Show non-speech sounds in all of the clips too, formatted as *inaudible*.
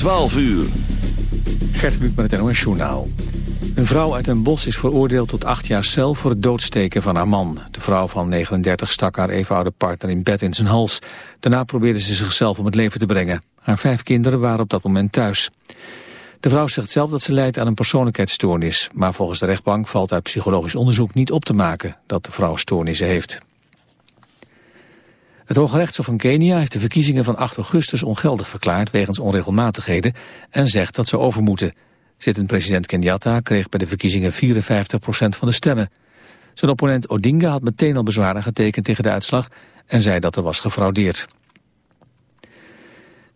12 uur. Gert Buuk met het NOS Journaal. Een vrouw uit een bos is veroordeeld tot acht jaar cel voor het doodsteken van haar man. De vrouw van 39 stak haar evenoude partner in bed in zijn hals. Daarna probeerde ze zichzelf om het leven te brengen. Haar vijf kinderen waren op dat moment thuis. De vrouw zegt zelf dat ze lijdt aan een persoonlijkheidsstoornis. Maar volgens de rechtbank valt uit psychologisch onderzoek niet op te maken dat de vrouw stoornissen heeft. Het Hoge Rechtshof van Kenia heeft de verkiezingen van 8 augustus ongeldig verklaard wegens onregelmatigheden en zegt dat ze over moeten. Zittend president Kenyatta kreeg bij de verkiezingen 54% van de stemmen. Zijn opponent Odinga had meteen al bezwaren getekend tegen de uitslag en zei dat er was gefraudeerd.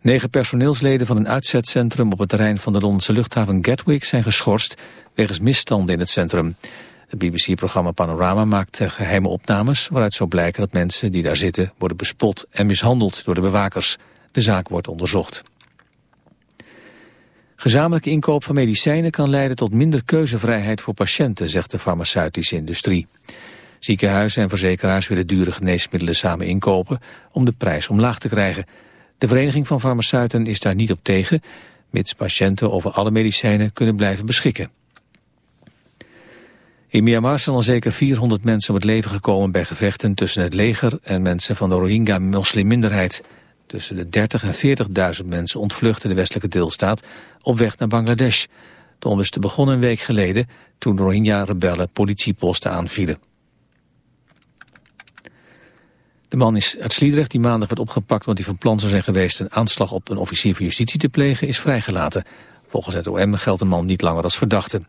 Negen personeelsleden van een uitzetcentrum op het terrein van de Londense luchthaven Gatwick zijn geschorst wegens misstanden in het centrum. Het BBC-programma Panorama maakt geheime opnames waaruit zou blijken dat mensen die daar zitten worden bespot en mishandeld door de bewakers. De zaak wordt onderzocht. Gezamenlijke inkoop van medicijnen kan leiden tot minder keuzevrijheid voor patiënten, zegt de farmaceutische industrie. Ziekenhuizen en verzekeraars willen dure geneesmiddelen samen inkopen om de prijs omlaag te krijgen. De Vereniging van Farmaceuten is daar niet op tegen, mits patiënten over alle medicijnen kunnen blijven beschikken. In Myanmar zijn al zeker 400 mensen om het leven gekomen bij gevechten tussen het leger en mensen van de Rohingya-moslimminderheid. Tussen de 30 en 40.000 mensen ontvluchten de westelijke deelstaat op weg naar Bangladesh. De onlusten begon een week geleden toen Rohingya-rebellen politieposten aanvielen. De man is uit Sliedrecht die maandag werd opgepakt omdat hij van plan zou zijn geweest een aanslag op een officier van justitie te plegen is vrijgelaten. Volgens het OM geldt de man niet langer als verdachte.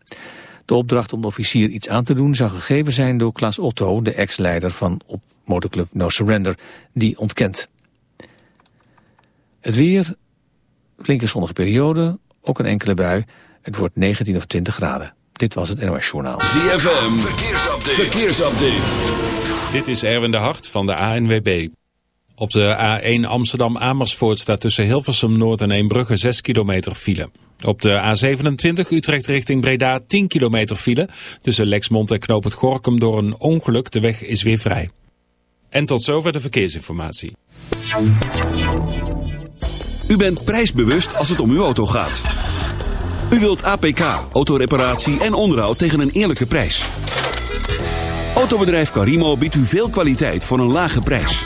De opdracht om de officier iets aan te doen zou gegeven zijn door Klaas Otto, de ex-leider van op motorclub No Surrender, die ontkent. Het weer, flinke zonnige periode, ook een enkele bui. Het wordt 19 of 20 graden. Dit was het NOS Journaal. ZFM, verkeersupdate. verkeersupdate. Dit is Erwin de Hart van de ANWB. Op de A1 Amsterdam-Amersfoort staat tussen Hilversum Noord en Eembrugge 6 kilometer file. Op de A27 Utrecht richting Breda 10 kilometer file. Tussen Lexmond en Knoop Gorkum door een ongeluk. De weg is weer vrij. En tot zover de verkeersinformatie. U bent prijsbewust als het om uw auto gaat. U wilt APK, autoreparatie en onderhoud tegen een eerlijke prijs. Autobedrijf Carimo biedt u veel kwaliteit voor een lage prijs.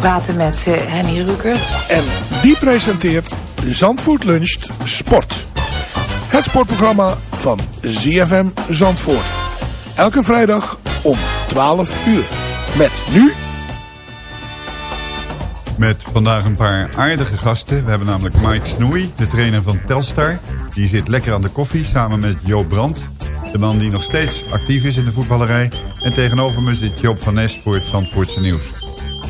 Praten met eh, Henny Rukert. En die presenteert Zandvoort Luncht Sport. Het sportprogramma van ZFM Zandvoort. Elke vrijdag om 12 uur. Met nu... Met vandaag een paar aardige gasten. We hebben namelijk Mike Snoei, de trainer van Telstar. Die zit lekker aan de koffie samen met Joop Brandt. De man die nog steeds actief is in de voetballerij. En tegenover me zit Joop van Nest voor het Zandvoortse nieuws.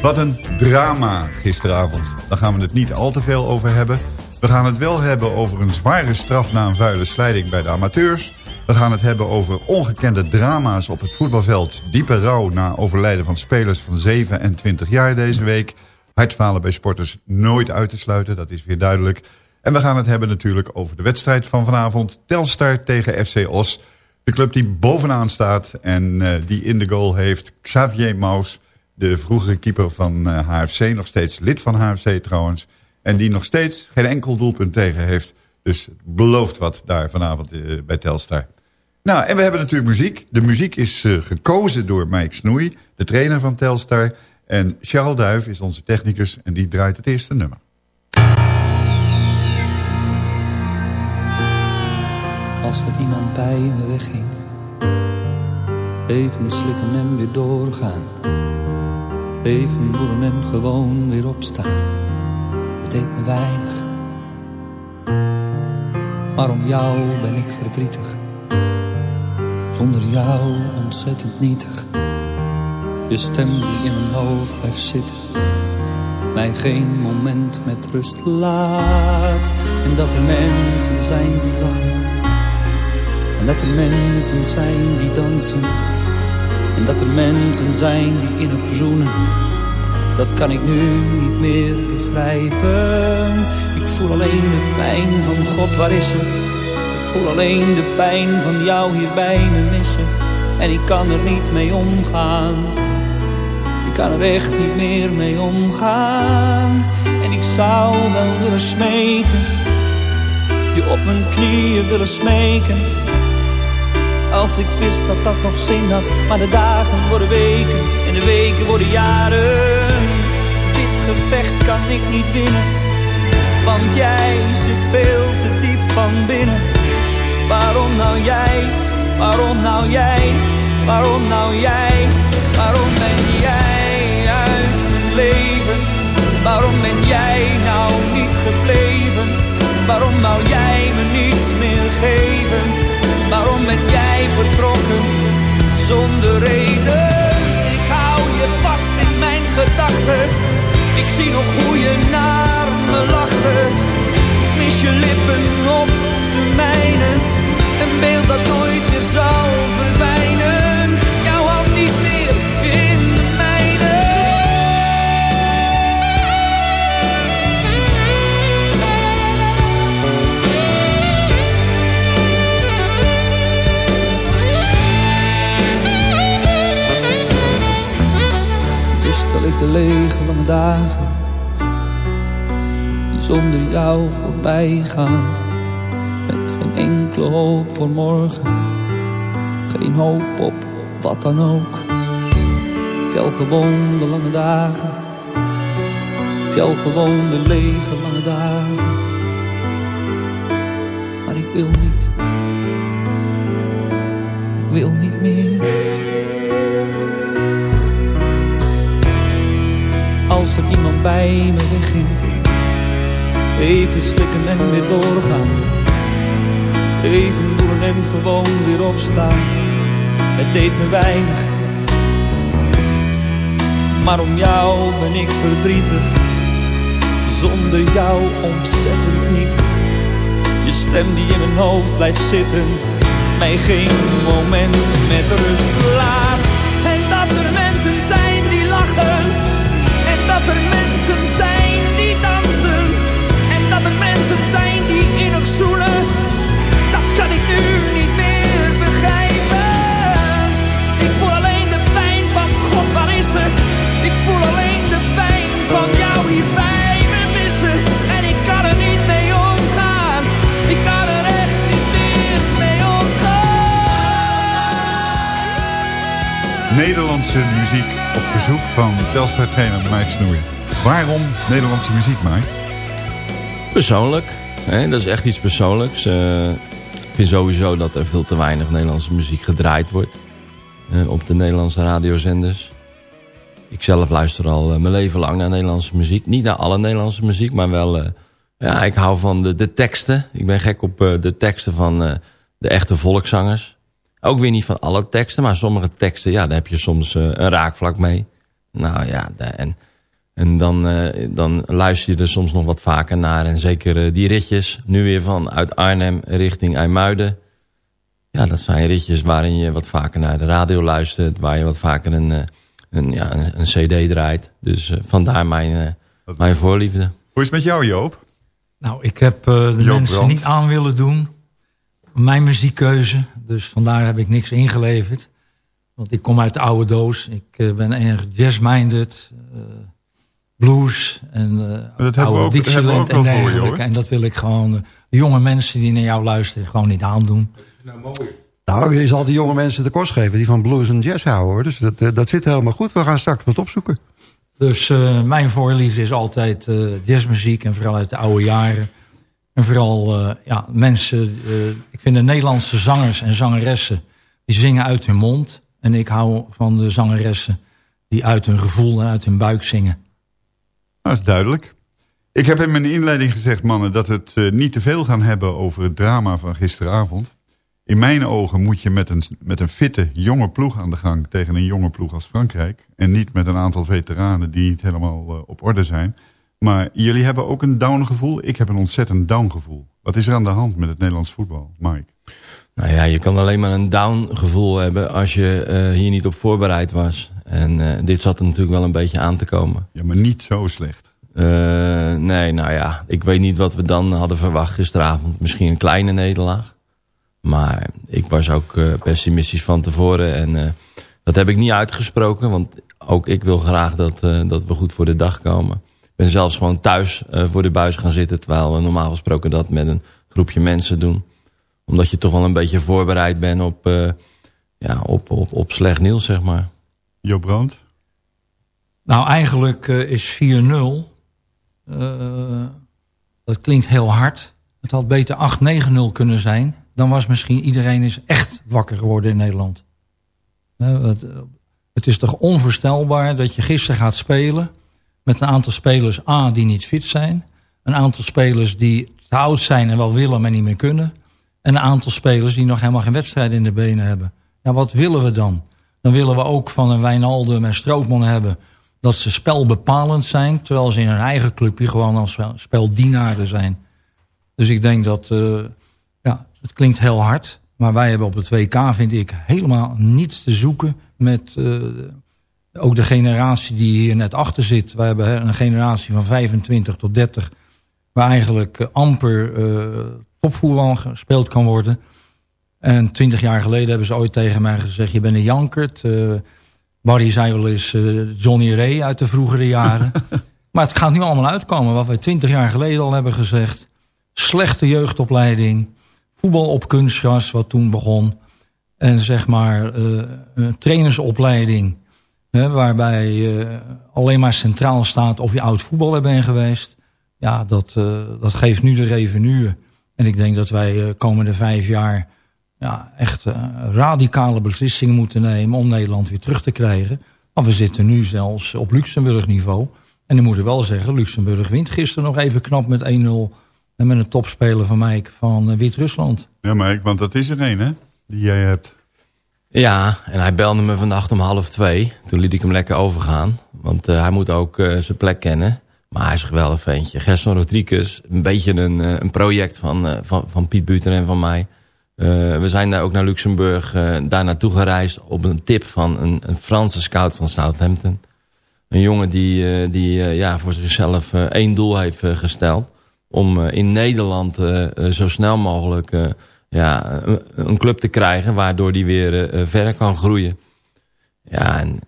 Wat een drama gisteravond. Daar gaan we het niet al te veel over hebben. We gaan het wel hebben over een zware straf na een vuile slijding bij de amateurs. We gaan het hebben over ongekende drama's op het voetbalveld. Diepe rouw na overlijden van spelers van 7 en 20 jaar deze week. Hartfalen bij sporters nooit uit te sluiten, dat is weer duidelijk. En we gaan het hebben natuurlijk over de wedstrijd van vanavond. Telstar tegen FC Os. De club die bovenaan staat en uh, die in de goal heeft Xavier Maus... de vroegere keeper van HFC, nog steeds lid van HFC trouwens... en die nog steeds geen enkel doelpunt tegen heeft. Dus belooft wat daar vanavond uh, bij Telstar. Nou, en we hebben natuurlijk muziek. De muziek is gekozen door Mike Snoei, de trainer van Telstar... en Charles Duif is onze technicus en die draait het eerste nummer. Als er iemand bij me wegging Even slikken en weer doorgaan Even voelen en gewoon weer opstaan. Het deed me weinig. Maar om jou ben ik verdrietig. Zonder jou ontzettend nietig. Je stem die in mijn hoofd blijft zitten. Mij geen moment met rust laat. En dat er mensen zijn die lachen. En dat er mensen zijn die dansen. En dat er mensen zijn die innig zoenen. Dat kan ik nu niet meer begrijpen. Ik voel alleen de pijn van God, waar is ze? Ik voel alleen de pijn van jou hier bij me missen. En ik kan er niet mee omgaan. Ik kan er echt niet meer mee omgaan. En ik zou wel willen smeken. Je op mijn knieën willen smeken als ik wist dat dat nog zin had Maar de dagen worden weken En de weken worden jaren Dit gevecht kan ik niet winnen Want jij zit veel te diep van binnen Waarom nou jij? Waarom nou jij? Waarom nou jij? Waarom ben jij uit mijn leven? Waarom ben jij nou niet gebleven? Waarom nou jij me niets meer geven? Vertrokken zonder reden? Ik hou je vast in mijn gedachten. Ik zie nog hoe je naar me lachte. Mis je lippen op de mijne. Dagen Die zonder jou voorbij gaan. Met geen enkele hoop voor morgen Geen hoop op wat dan ook. Tel gewoon de lange dagen Tel gewoon de lege lange dagen. Maar ik wil niet Ik wil niet meer als er iemand bij me wegging. Even slikken en weer doorgaan. Even voelen en gewoon weer opstaan. Het deed me weinig. Maar om jou ben ik verdrietig. Zonder jou ontzettend nietig. Je stem die in mijn hoofd blijft zitten. Mij geen moment met rust laat. Innig zoenen, dat kan ik nu niet meer begrijpen. Ik voel alleen de pijn van God, waar is ze? Ik voel alleen de pijn van jou hier bij me missen en ik kan er niet mee omgaan. Ik kan er echt niet meer mee omgaan. Nederlandse muziek op verzoek van Telstar-trainer Mike Snoei. Waarom Nederlandse muziek, Mike? Persoonlijk. Hè? Dat is echt iets persoonlijks. Uh, ik vind sowieso dat er veel te weinig Nederlandse muziek gedraaid wordt. Uh, op de Nederlandse radiozenders. Ik zelf luister al uh, mijn leven lang naar Nederlandse muziek. Niet naar alle Nederlandse muziek, maar wel... ja, ik hou van de, de teksten. Ik ben gek op de teksten van de echte volkszangers. Ook weer niet van alle teksten, maar sommige teksten, ja, daar heb je soms een raakvlak mee. Nou ja, en En dan, eh, dan luister je er soms nog wat vaker naar. En zeker eh, die ritjes, nu weer vanuit Arnhem richting IJmuiden. Ja, dat zijn ritjes waarin je wat vaker naar de radio luistert. Waar je wat vaker een, eh, een, ja, een, een cd draait. Dus vandaar mijn, mijn voorliefde. Hoe is het met jou, Joop? Nou, ik heb eh, de Joop mensen Brandt. niet aan willen doen. Mijn muziekkeuze. Dus vandaar heb ik niks ingeleverd. Want ik kom uit de oude doos. Ik ben erg jazz-minded. Blues en dat eh oude ook- dat we Dixieland ook en dergelijke. En dat wil ik gewoon eh, de jonge mensen die naar jou luisteren gewoon niet aandoen. Nou, je zal die jonge mensen de kost geven die van blues en jazz houden. Hoor. Dus dat, eh, dat zit helemaal goed. We gaan straks wat opzoeken. Dus eh, mijn voorliefde is altijd eh, jazzmuziek en vooral uit de oude jaren. En vooral eh, ja, mensen, eh, ik vind de Nederlandse zangers en zangeressen, die zingen uit hun mond. En ik hou van de zangeressen die uit hun gevoel en uit hun buik zingen. Dat is duidelijk. Ik heb in mijn inleiding gezegd, mannen, dat het eh, niet te veel gaan hebben over het drama van gisteravond. In mijn ogen moet je met een, met een fitte, jonge ploeg aan de gang tegen een jonge ploeg als Frankrijk. En niet met een aantal veteranen die niet helemaal eh, op orde zijn. Maar jullie hebben ook een down gevoel. Ik heb een ontzettend down gevoel. Wat is er aan de hand met het Nederlands voetbal, Mike? Nou ja, je kan alleen maar een down gevoel hebben als je eh, hier niet op voorbereid was. En eh, dit zat er natuurlijk wel een beetje aan te komen. Ja, maar niet zo slecht. Eh, nee, nou ja, ik weet niet wat we dan hadden verwacht gisteravond. Misschien een kleine nederlaag. Maar ik was ook eh, pessimistisch van tevoren. En dat heb ik niet uitgesproken. Want ook ik wil graag dat, dat we goed voor de dag komen. Ik ben zelfs gewoon thuis voor de buis gaan zitten. Terwijl we normaal gesproken dat met een groepje mensen doen. Omdat je toch wel een beetje voorbereid bent op, ja, op, op, op slecht nieuws, zeg maar. Jo Brandt? Nou, eigenlijk eh, is 4-0. eh, dat klinkt heel hard. Het had beter 8-9-0 kunnen zijn. Dan was misschien iedereen eens echt wakker geworden in Nederland. Eh, het, het is toch onvoorstelbaar dat je gisteren gaat spelen... met een aantal spelers A die niet fit zijn. Een aantal spelers die te oud zijn en wel willen, maar niet meer kunnen. En een aantal spelers die nog helemaal geen wedstrijd in de benen hebben. Ja, wat willen we dan? Dan willen we ook van een Wijnaldum en Strootman hebben... dat ze spelbepalend zijn... terwijl ze in hun eigen clubje gewoon als speldienaren zijn. Dus ik denk dat... eh, ja, het klinkt heel hard... maar wij hebben op het WK, vind ik, helemaal niets te zoeken... met eh, ook de generatie die hier net achter zit. Wij hebben een generatie van 25 tot 30... waar eigenlijk eh, amper eh topvoetbal gespeeld kan worden... En twintig jaar geleden hebben ze ooit tegen mij gezegd... je bent een jankert. Eh Barry zei wel eens eh, Johnny Ray uit de vroegere jaren. *laughs* maar het gaat nu allemaal uitkomen. Wat wij twintig jaar geleden al hebben gezegd. Slechte jeugdopleiding. Voetbal op kunstgras, wat toen begon. En zeg maar eh, trainersopleiding. Hè, waarbij alleen maar centraal staat of je oud voetballer bent geweest. Ja, dat, dat geeft nu de revenue. En ik denk dat wij komende vijf jaar ja, echt eh, radicale beslissingen moeten nemen om Nederland weer terug te krijgen. Maar we zitten nu zelfs op Luxemburg niveau. En ik moet er wel zeggen, Luxemburg wint gisteren nog even knap met 1-0. En met een topspeler van mij van eh, Wit-Rusland. Ja, Mike, want dat is er een, hè? Die jij hebt. Ja, en hij belde me vannacht om half twee. Toen liet ik hem lekker overgaan. Want eh, hij moet ook eh, zijn plek kennen. Maar hij is een geweldig ventje. Gerson Rodriguez, een beetje een, eh, een project van, eh, van, van Piet Buter en van mij. Eh, we zijn daar ook naar Luxemburg eh, daar naartoe gereisd op een tip van een, een Franse scout van Southampton. Een jongen die, eh, die ja, voor zichzelf één doel heeft gesteld. Om in Nederland zo snel mogelijk ja, een, een club te krijgen. Waardoor die weer verder kan groeien. Ja, en,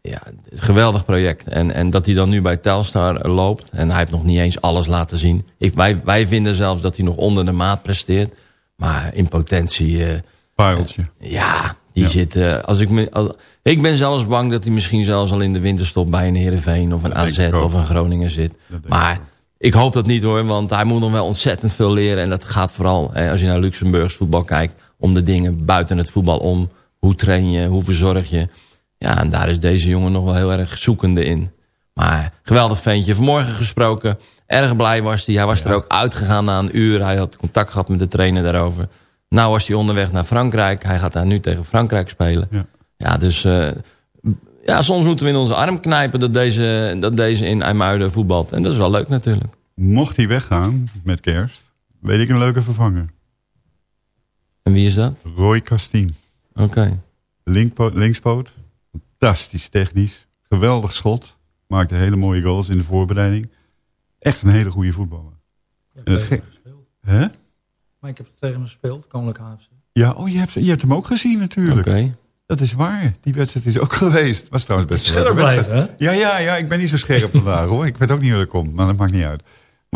ja, geweldig project. En, en dat hij dan nu bij Telstar loopt. En hij heeft nog niet eens alles laten zien. Ik, wij, wij vinden zelfs dat hij nog onder de maat presteert. Maar in potentie... eh, Pareltje. ja, die zit... eh, als ik, me, als, ik ben zelfs bang dat hij misschien zelfs al in de winterstop bij een Heerenveen of een Dat AZ ik of een Groningen zit. Maar ik hoop dat niet hoor, want hij moet nog wel ontzettend veel leren. En dat gaat vooral, eh, als je naar Luxemburgs voetbal kijkt, om de dingen buiten het voetbal om. Hoe train je, hoe verzorg je. Ja, en daar is deze jongen nog wel heel erg zoekende in. Maar geweldig ventje. Vanmorgen gesproken, erg blij was hij. Hij was er ook uitgegaan na een uur. Hij had contact gehad met de trainer daarover. Nou was hij onderweg naar Frankrijk. Hij gaat daar nu tegen Frankrijk spelen. Ja. Ja, dus eh, Ja, soms moeten we in onze arm knijpen dat deze, dat deze in IJmuiden voetbalt. En dat is wel leuk natuurlijk. Mocht hij weggaan met kerst, weet ik een leuke vervanger. En wie is dat? Roy Castien. Oké. Linkpo- linkspoot. Fantastisch technisch. Geweldig schot. Maakte hele mooie goals in de voorbereiding. Echt een hele goede voetballer. En het gek- Hè? Maar ik heb tegen hem gespeeld, Koninklijke HFC. Ja, oh, je hebt, je hebt hem ook gezien natuurlijk. Oké. Dat is waar. Die wedstrijd is ook *laughs* geweest. Was trouwens best een Scherp blijven, Ja, ja, ja. Ik ben niet zo scherp vandaag hoor. Ik weet ook niet hoe dat komt. Maar dat maakt niet uit.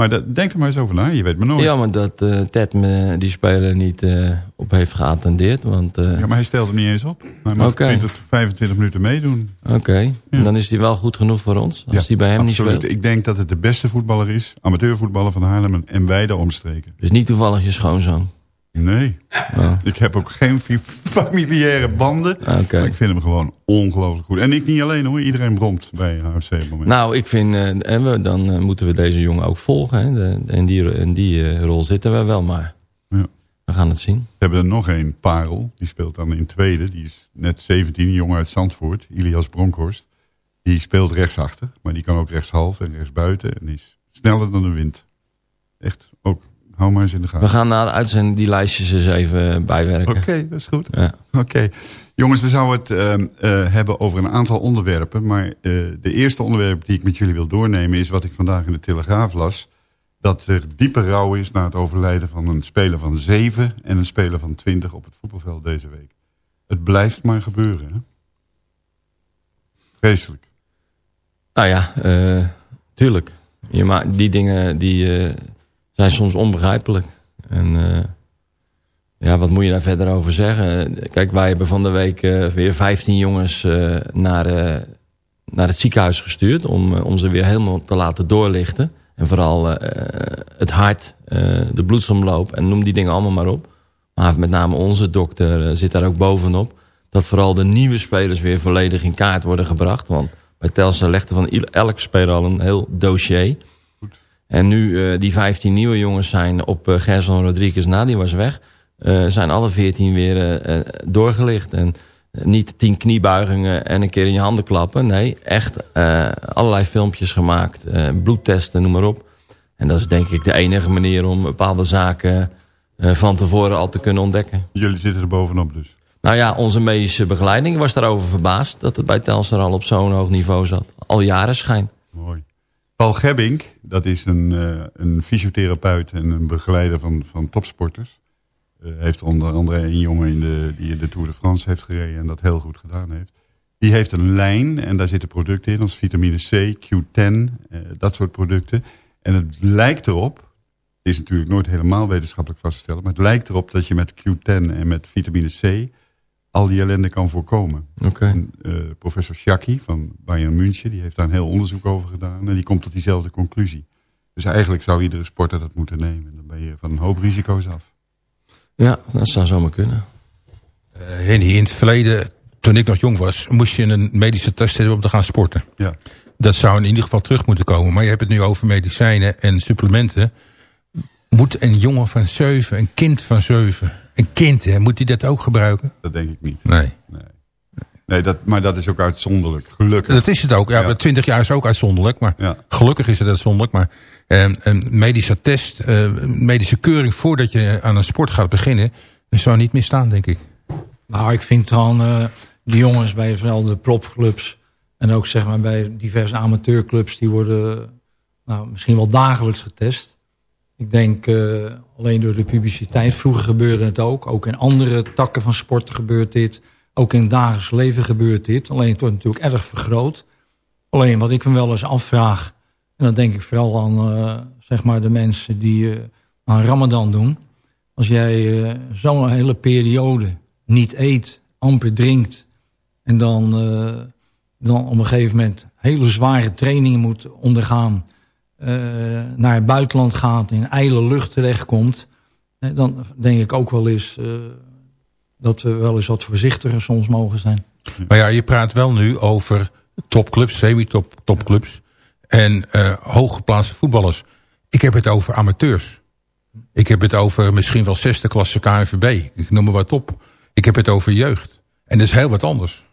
Maar dat, denk er maar eens over na. Je weet maar nooit. Ja, maar dat eh, Ted me die speler niet eh, op heeft geattendeerd. Want, eh, Ja, maar hij stelt hem niet eens op. Hij Oké. 20 tot 25 minuten meedoen. Oké, dan is hij wel goed genoeg voor ons. Als Ja, hij bij hem absoluut. niet speelt. Ik denk dat het de beste voetballer is. Amateurvoetballer van Haarlem en- en wijde omstreken. Dus niet toevallig je schoonzoon. Nee. Oh. Ik heb ook geen familiaire banden. Oké. Maar ik vind hem gewoon ongelooflijk goed. En ik niet alleen hoor. Iedereen bromt bij HFC op het moment. Nou, ik vind, eh, en we, dan eh, moeten we deze jongen ook volgen. Hè. In die, in die eh, rol zitten we wel, maar Ja. we gaan het zien. We hebben er nog een, Parel. Die speelt dan in tweede. Die is net 17, een jongen uit Zandvoort. Ilias Bronkhorst. Die speelt rechtsachter. Maar die kan ook rechtshalf en rechtsbuiten. En die is sneller dan de wind. Echt. Hou maar eens in de gaten. We gaan na de uitzending die lijstjes eens even bijwerken. Oké, dat is goed. Ja. Oké. Jongens, we zouden het ehm, eh, hebben over een aantal onderwerpen. Maar eh, de eerste onderwerp die ik met jullie wil doornemen... is wat ik vandaag in de Telegraaf las. Dat er diepe rouw is na het overlijden van een speler van zeven... en een speler van twintig op het voetbalveld deze week. Het blijft maar gebeuren, hè? Vreselijk. Nou ja, eh, tuurlijk. Je die dingen die, zijn soms onbegrijpelijk. En eh, ja, wat moet je daar verder over zeggen? Kijk, wij hebben van de week eh, weer 15 jongens eh, naar, naar het ziekenhuis gestuurd... Om, om ze weer helemaal te laten doorlichten. En vooral het hart, de bloedsomloop en noem die dingen allemaal maar op. Maar met name onze dokter zit daar ook bovenop. Dat vooral de nieuwe spelers weer volledig in kaart worden gebracht. Want bij Telstar legde van elke speler al een heel dossier. En nu eh, die 15 nieuwe jongens zijn op eh, Gerson Rodriguez na, die was weg. eh, zijn alle 14 weer doorgelicht. En niet tien kniebuigingen en een keer in je handen klappen. Nee, echt allerlei filmpjes gemaakt. bloedtesten, noem maar op. En dat is denk ik de enige manier om bepaalde zaken van tevoren al te kunnen ontdekken. Jullie zitten er bovenop dus. Nou ja, onze medische begeleiding was daarover verbaasd... dat het bij Telstar al op zo'n hoog niveau zat. Al jaren schijn. Mooi. Paul Gebbink, dat is een, eh, een fysiotherapeut en een begeleider van, van topsporters. Eh, heeft onder andere een jongen in de, die de Tour de France heeft gereden en dat heel goed gedaan heeft. Die heeft een lijn en daar zitten producten in als vitamine C, Q10, eh, dat soort producten. En het lijkt erop, het is natuurlijk nooit helemaal wetenschappelijk vast te stellen, maar het lijkt erop dat je met Q10 en met vitamine C al die ellende kan voorkomen. Oké. En, eh, professor Shaki van Bayern München, die heeft daar een heel onderzoek over gedaan. En die komt tot diezelfde conclusie. Dus eigenlijk zou iedere sporter dat moeten nemen. Dan ben je van een hoop risico's af. Ja, dat zou zomaar kunnen. Eh, Henny, in het verleden, toen ik nog jong was, moest je een medische test hebben om te gaan sporten. Ja. Dat zou in ieder geval terug moeten komen. Maar je hebt het nu over medicijnen en supplementen. Moet een jongen van zeven, een kind van zeven, een kind, hè, moet hij dat ook gebruiken? Dat denk ik niet. Nee. Nee, dat, maar dat is ook uitzonderlijk. Gelukkig. Dat is het ook. Ja, Ja. 20 jaar is ook uitzonderlijk. Maar Ja. gelukkig is het uitzonderlijk. Maar eh, een medische test, eh, medische keuring voordat je aan een sport gaat beginnen, dat zou niet misstaan, denk ik. Nou, ik vind dan eh die jongens bij zowel de propclubs en ook zeg maar bij diverse amateurclubs, die worden nou, misschien wel dagelijks getest. Ik denk eh, alleen door de publiciteit. Vroeger gebeurde het ook. Ook in andere takken van sport gebeurt dit. Ook in het dagelijks leven gebeurt dit. Alleen het wordt natuurlijk erg vergroot. Alleen wat ik me wel eens afvraag. En dan denk ik vooral aan eh, zeg maar de mensen die eh, aan Ramadan doen. Als jij zo'n hele periode niet eet, amper drinkt. En dan, dan op een gegeven moment hele zware trainingen moet ondergaan. Eh, naar het buitenland gaat, in ijle lucht terechtkomt. dan denk ik ook wel eens eh, dat we wel eens wat voorzichtiger soms mogen zijn. Maar ja, je praat wel nu over topclubs, semi-top topclubs en eh hooggeplaatste voetballers. Ik heb het over amateurs. Ik heb het over misschien wel zesde klasse KNVB. Ik noem maar wat op. Ik heb het over jeugd. En dat is heel wat anders.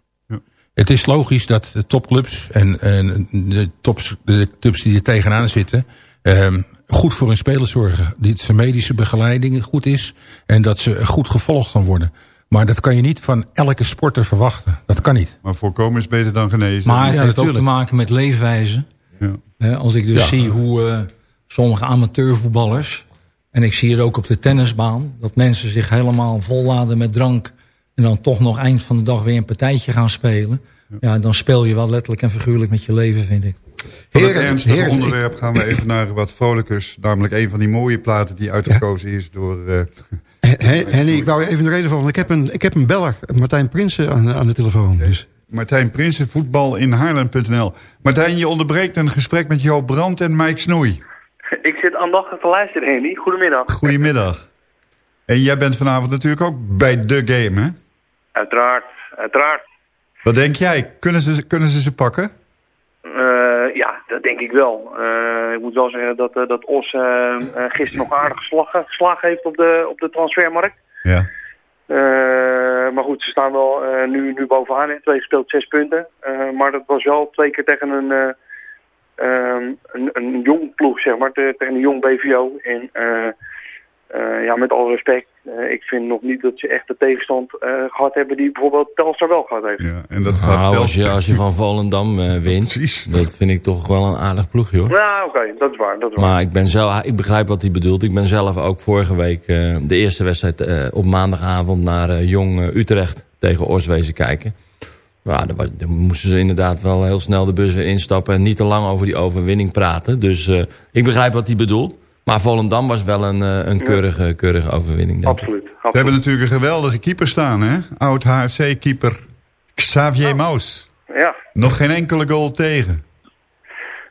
Het is logisch dat de topclubs en, en de, tops, de clubs die er tegenaan zitten... ehm, goed voor hun spelers zorgen. Dat zijn medische begeleiding goed is en dat ze goed gevolgd gaan worden. Maar dat kan je niet van elke sporter verwachten. Dat kan niet. Maar voorkomen is beter dan genezen. Maar het Ja, heeft ook natuurlijk. te maken met leefwijze. Ja. Hè, als ik dus Ja. zie hoe eh, sommige amateurvoetballers... en ik zie het ook op de tennisbaan... dat mensen zich helemaal volladen met drank... en dan toch nog eind van de dag weer een partijtje gaan spelen... ja, dan speel je wel letterlijk en figuurlijk met je leven, vind ik. Voor het ernstige heren, onderwerp gaan we even naar wat vrolijkers. Namelijk een van die mooie platen die uitgekozen is door... eh, He- Henny, ik wou even de reden van. Ik heb een, ik heb een beller, Martijn Prinsen, aan, aan de telefoon. Dus. Martijn Prinsen, voetbal in Haarlem.nl. Martijn, je onderbreekt een gesprek met Joop Brandt en Mike Snoei. Ik zit aandachtig te luisteren, Henny. Goedemiddag. Goedemiddag. En jij bent vanavond natuurlijk ook bij de game, hè? Uiteraard, uiteraard. Wat denk jij? Kunnen ze, kunnen ze ze pakken? Eh, ja, dat denk ik wel. Eh, ik moet wel zeggen dat, eh, dat Os gisteren nog aardig geslagen, heeft op de, op de transfermarkt. Ja. Maar goed, ze staan wel nu, nu bovenaan. hè. Twee gespeeld, zes punten. Maar dat was wel twee keer tegen een, eh, ehm, een, een jong ploeg, zeg maar. te- tegen een jong BVO. En ja, met alle respect. Eh, ik vind nog niet dat ze echt de tegenstand eh, gehad hebben die bijvoorbeeld Telstar wel gehad heeft. Ja, en dat Nou, als, je, als je van Volendam eh, wint, dat vind ik toch wel een aardig ploeg, joh. Ja, oké, dat is waar. Dat is waar. Maar ik, ben zelf, ik begrijp wat hij bedoelt. Ik ben zelf ook vorige week eh, de eerste wedstrijd eh, op maandagavond naar Jong Utrecht tegen Orswezen kijken. Ja, dan moesten ze inderdaad wel heel snel de bus weer instappen en niet te lang over die overwinning praten. Dus eh, ik begrijp wat hij bedoelt. Maar Volendam was wel een, eh, een keurige, keurige overwinning, denk ik. Absoluut. We hebben natuurlijk een geweldige keeper staan, hè? Oud HFC-keeper Xavier Maus. Ja. Nog geen enkele goal tegen.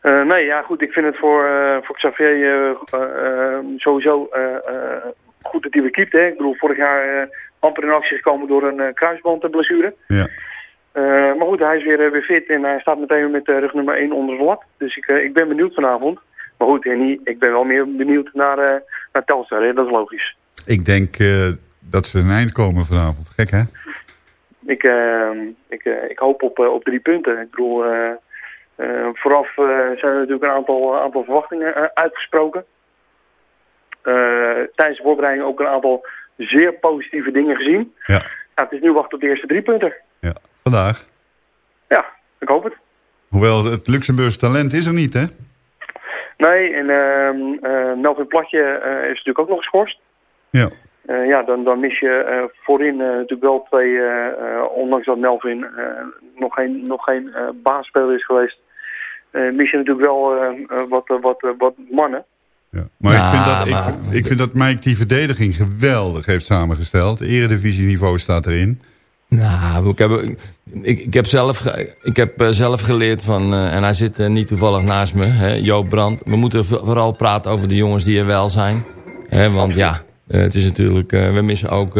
Eh, nee, ja goed, ik vind het voor, eh, voor Xavier sowieso eh, eh, goed dat hij weer keept. Hè. Ik bedoel, vorig jaar eh, amper in actie gekomen door een uh, kruisbandblessure. Ja. Uh, maar goed, hij is weer, uh, weer fit en hij staat meteen met uh, rug nummer 1 onder de lat. Dus ik, uh, ik ben benieuwd vanavond. Maar goed, Henny, ik ben wel meer benieuwd naar, uh, naar Telstar, hè? dat is logisch. Ik denk uh, dat ze een eind komen vanavond. Gek, hè? Ik, ik, ik hoop op, op drie punten. Ik bedoel, vooraf zijn er natuurlijk een aantal, aantal verwachtingen uitgesproken. tijdens de voorbereiding ook een aantal zeer positieve dingen gezien. Ja. Ja, het is nu wachten op de eerste drie punten. Ja, vandaag. Ja, ik hoop het. Hoewel het Luxemburgse talent is er niet, hè? Nee, en uh, uh, Melvin Platje uh, is natuurlijk ook nog geschorst. Ja. Uh, ja, dan, dan mis je uh, voorin uh, natuurlijk wel twee, uh, ondanks dat Melvin uh, nog geen, nog geen uh, baasspeler is geweest, uh, mis je natuurlijk wel uh, wat, uh, wat, uh, wat mannen. Ja. Maar, ja, ik, vind dat, maar... ik, ik, vind dat Mike die verdediging geweldig heeft samengesteld. Eredivisieniveau staat erin. Nou, ik heb, ik, ik heb, zelf, ik heb zelf geleerd van, uh, en hij zit uh, niet toevallig naast me, hè, Joop Brandt. We moeten vooral praten over de jongens die er wel zijn. Hè, want ja, het is natuurlijk, we missen ook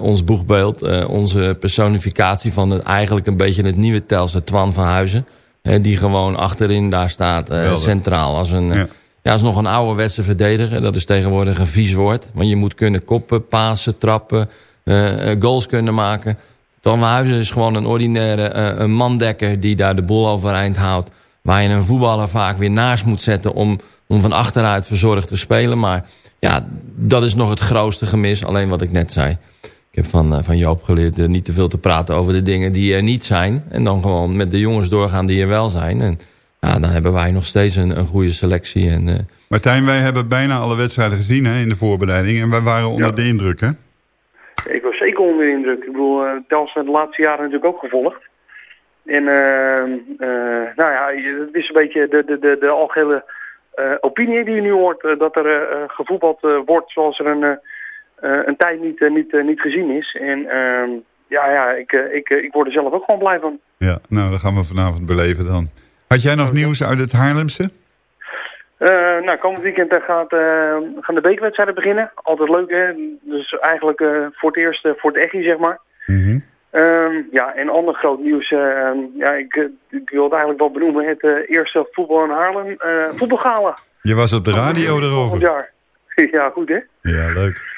ons boegbeeld, onze personificatie van het, eigenlijk een beetje het nieuwe Telstar Twan van Huizen. Hè, die gewoon achterin daar staat, centraal. Als een, ja. ja, als nog een ouderwetse verdediger. Dat is tegenwoordig een vies woord. Want je moet kunnen koppen, pasen, trappen... Uh, goals kunnen maken. Twan Huizen is gewoon een ordinaire uh, een mandekker die daar de boel overeind houdt. Waar je een voetballer vaak weer naast moet zetten om, om van achteruit verzorgd te spelen. Maar ja, dat is nog het grootste gemis. Alleen wat ik net zei. Ik heb van, uh, van Joop geleerd niet te veel te praten over de dingen die er niet zijn. En dan gewoon met de jongens doorgaan die er wel zijn. En ja, dan hebben wij nog steeds een, een goede selectie. En, Martijn, wij hebben bijna alle wedstrijden gezien hè, in de voorbereiding. En wij waren onder ja. de indruk, hè? Ik was zeker onder de indruk. Ik bedoel, uh, Telstar de laatste jaren natuurlijk ook gevolgd. En uh, uh, nou ja, het is een beetje de, de, de, de algehele opinie die je nu hoort. dat er gevoetbald wordt zoals er een, een tijd niet, niet, niet gezien is. En ehm, ja, ja ik, ik, ik word er zelf ook gewoon blij van. Ja, nou, dat gaan we vanavond beleven dan. Had jij nog nieuws uit het Haarlemse? Uh, nou, komend weekend uh, gaat, uh, gaan de bekerwedstrijden beginnen. Altijd leuk, hè? Dus eigenlijk voor het eerst voor het echi, zeg maar. Mm -hmm. ja, en ander groot nieuws. ehm, ja, ik, ik, wil het eigenlijk wel benoemen. Het eerste voetbal in Haarlem. voetbalgala. Je was op de radio erover. Jaar. *laughs* Ja, goed hè? Ja, leuk.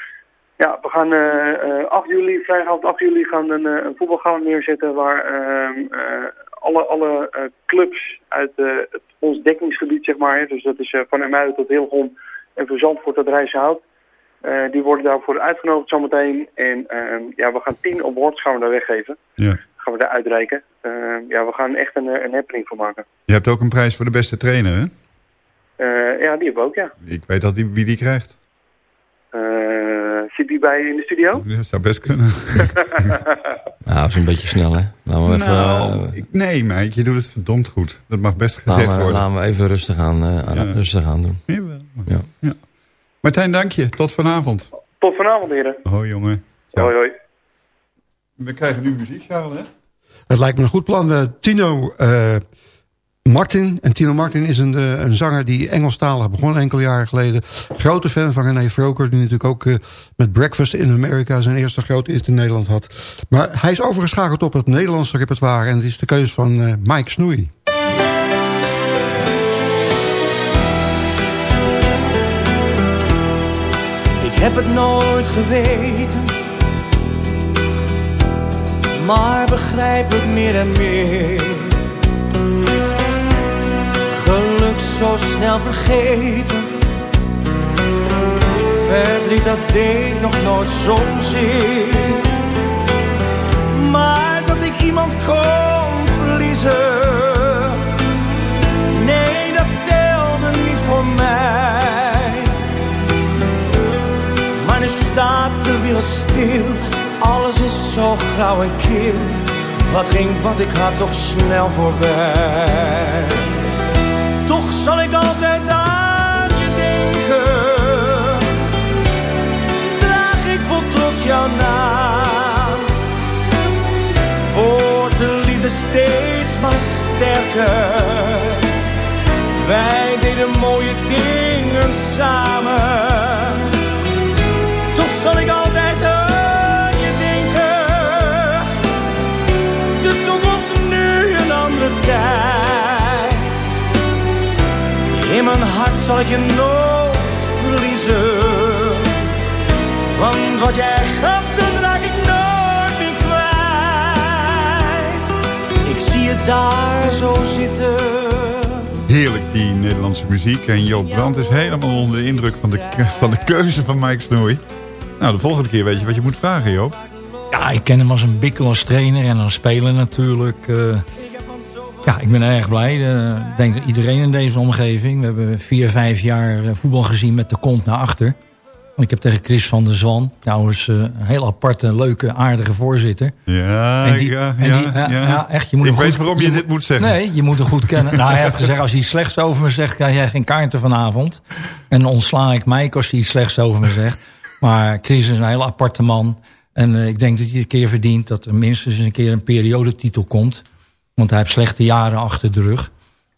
Ja, we gaan eh, eh, 8 juli, vrijdagavond 8 juli, gaan een, eh, een voetbalgaan neerzetten waar ehm, eh, alle, alle eh, clubs uit eh, het, ons dekkingsgebied, zeg maar, dus dat is eh, van Emuiden tot Hilgom en van Zandvoort tot Rijssenhout, eh, die worden daarvoor uitgenodigd zometeen. En ehm, ja, we gaan 10 awards gaan we daar weggeven. Ja. Gaan we daar uitreiken. Ehm, ja, we gaan echt een, een happening van maken. Je hebt ook een prijs voor de beste trainer, hè? Ja, die hebben we ook, ja. Ik weet al die, wie die krijgt. Eh, zit die bij in de studio? *laughs* Dat zou best kunnen. *laughs* Nou, dat is een beetje snel, hè? Laten we even, Nou, eh, ik- nee, Mike, je doet het verdomd goed. Dat mag best gezegd laten, we, worden. laten we even rustig aan, eh, Ja. rustig aan doen. Jawel. Ja. Martijn, dank je. Tot vanavond. Tot vanavond, heren. Hoi, jongen. Hoi, hoi. We krijgen nu muziek, Charles, hè? Het lijkt me een goed plan. Tino eh, Martin. En Tino Martin is een, eh, een zanger die Engelstalig begon enkele jaren geleden. Grote fan van René Vroker. Die natuurlijk ook eh, met Breakfast in America zijn eerste grote in Nederland had. Maar hij is overgeschakeld op het Nederlandse repertoire. En het is de keuze van eh, Mike Snoei. Ik heb het nooit geweten, maar begrijp het meer en meer. Zo snel vergeten, verdriet dat deed nog nooit zozeer. Maar dat ik iemand kon verliezen, nee dat telde niet voor mij. Maar nu staat de wereld stil, alles is zo grauw en kil. Wat ging wat ik had toch snel voorbij. Naam. Wordt de liefde steeds maar sterker. Wij deden mooie dingen samen. Toch zal ik altijd aan je denken. De toekomst nu een andere tijd. In mijn hart zal ik je nooit verliezen. Want wat jij daar zo zitten. Heerlijk, die Nederlandse muziek. En Joop Brandt is helemaal onder de indruk van de, van de keuze van Mike Snoei. Nou, de volgende keer weet je wat je moet vragen, Joop. Ja, ik ken hem als een bikkel als trainer en als speler natuurlijk. eh. ja, ik ben erg blij. Eh, Ik denk dat iedereen in deze omgeving. We hebben vier, vijf jaar eh, voetbal gezien met de kont naar achter. Want ik heb tegen Chris van der Zwan, trouwens eh, een heel aparte, leuke, aardige voorzitter. Ja, En die- ja, en ja, die- ja, echt, je moet ik weet goed- waarom je, je dit moet zeggen. Nee, je moet hem goed kennen. nou, hij heeft gezegd, als hij slechts over me zegt, krijg jij geen kaarten vanavond. En dan ontsla ik mij als hij iets slechts over me zegt. Maar Chris is een hele aparte man. En eh, ik denk dat hij een keer verdient dat er minstens een keer een periodetitel komt. Want hij heeft slechte jaren achter de rug.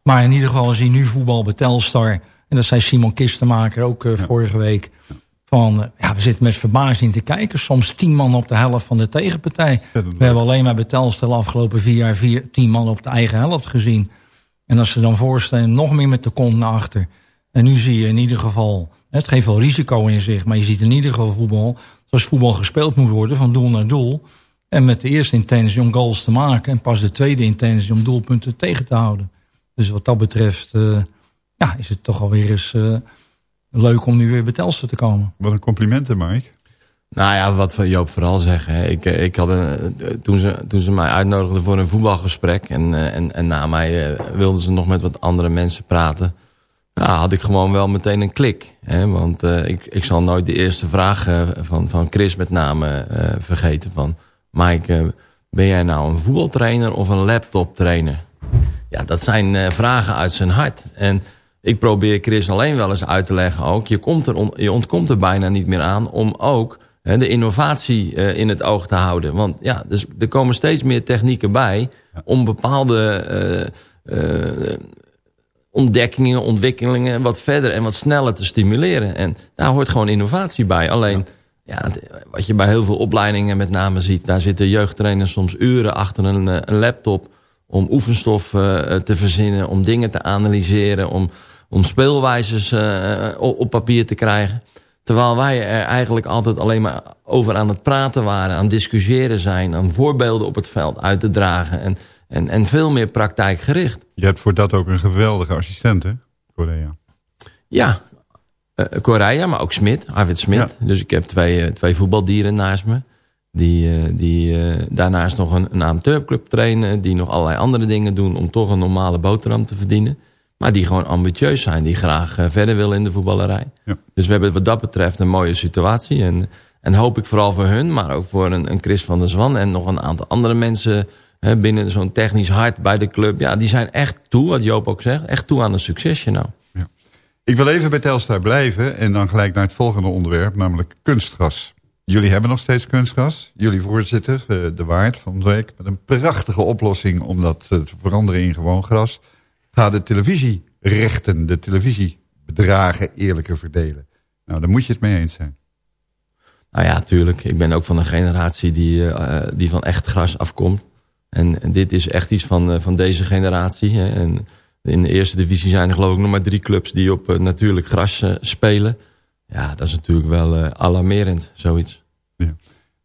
Maar in ieder geval is hij nu voetbal bij Telstar. En dat zei Simon Kistenmaker ook eh, vorige week. Van, eh, ja, we zitten met verbazing te kijken. Soms tien man op de helft van de tegenpartij. We hebben alleen maar bij afgelopen vier jaar vier, tien man op de eigen helft gezien. En als ze dan voorstellen, nog meer met de kont naar achter. En nu zie je in ieder geval, het geeft wel risico in zich. Maar je ziet in ieder geval voetbal, zoals voetbal gespeeld moet worden, van doel naar doel. En met de eerste intentie om goals te maken. En pas de tweede intentie om doelpunten tegen te houden. Dus wat dat betreft, eh, ja, is het toch alweer eens eh, leuk om nu weer bij Telstar te komen. Wat een complimenten, Mike. Nou ja, wat we Joop vooral zeggen. hè. Ik, eh, ik had een, eh, toen, ze, toen ze mij uitnodigden voor een voetbalgesprek... en, eh, en, en na mij wilden ze nog met wat andere mensen praten... Nou, had ik gewoon wel meteen een klik. Hè? Want eh, ik, ik zal nooit de eerste vraag van, van Chris met name eh, vergeten. Van, Mike, ben jij nou een voetbaltrainer of een laptoptrainer? Ja, dat zijn eh, vragen uit zijn hart. En ik probeer Chris alleen wel eens uit te leggen ook. Je, komt er on- je ontkomt er bijna niet meer aan om ook hè, de innovatie eh, in het oog te houden. Want ja, dus, er komen steeds meer technieken bij om bepaalde eh, eh, ontdekkingen, ontwikkelingen wat verder en wat sneller te stimuleren. En daar hoort gewoon innovatie bij. Alleen, ja, wat je bij heel veel opleidingen met name ziet... daar zitten jeugdtrainers soms uren achter een, een laptop... om oefenstof te verzinnen, om dingen te analyseren... om, om speelwijzes eh, op, op papier te krijgen. Terwijl wij er eigenlijk altijd alleen maar over aan het praten waren, aan het discussiëren zijn, aan voorbeelden op het veld uit te dragen en, en, en veel meer praktijkgericht. Je hebt voor dat ook een geweldige assistent, hè? Korea. Ja, uh, Korea, maar ook Smit, Arvid Smit. Dus ik heb twee, uh, twee voetbaldieren naast me. Die, uh, die daarnaast nog een, een amateurclub trainen. Die nog allerlei andere dingen doen om toch een normale boterham te verdienen. Maar die gewoon ambitieus zijn. Die graag verder willen in de voetballerij. Ja. Dus we hebben wat dat betreft een mooie situatie. En, en hoop ik vooral voor hun, maar ook voor een, een Chris van der Zwan. En nog een aantal andere mensen hè, binnen zo'n technisch hart bij de club. Ja, die zijn echt toe, wat Joop ook zegt. Echt toe aan een succesje nou. Ik wil even bij Telstar blijven en dan gelijk naar het volgende onderwerp, namelijk kunstgras. Jullie hebben nog steeds kunstgras. Jullie voorzitter, eh, De Waard van Week, met een prachtige oplossing om dat eh, te veranderen in gewoon gras. Ga de televisierechten, de televisiebedragen eerlijker verdelen. Nou, daar moet je het mee eens zijn. Nou ja, tuurlijk. Ik ben ook van een generatie die, uh, die van echt gras afkomt. En, en, dit is echt iets van, van deze generatie. Hè. En in de eerste divisie zijn er geloof ik nog maar drie clubs die op uh, natuurlijk gras spelen. Ja, dat is natuurlijk wel alarmerend, zoiets. Ja.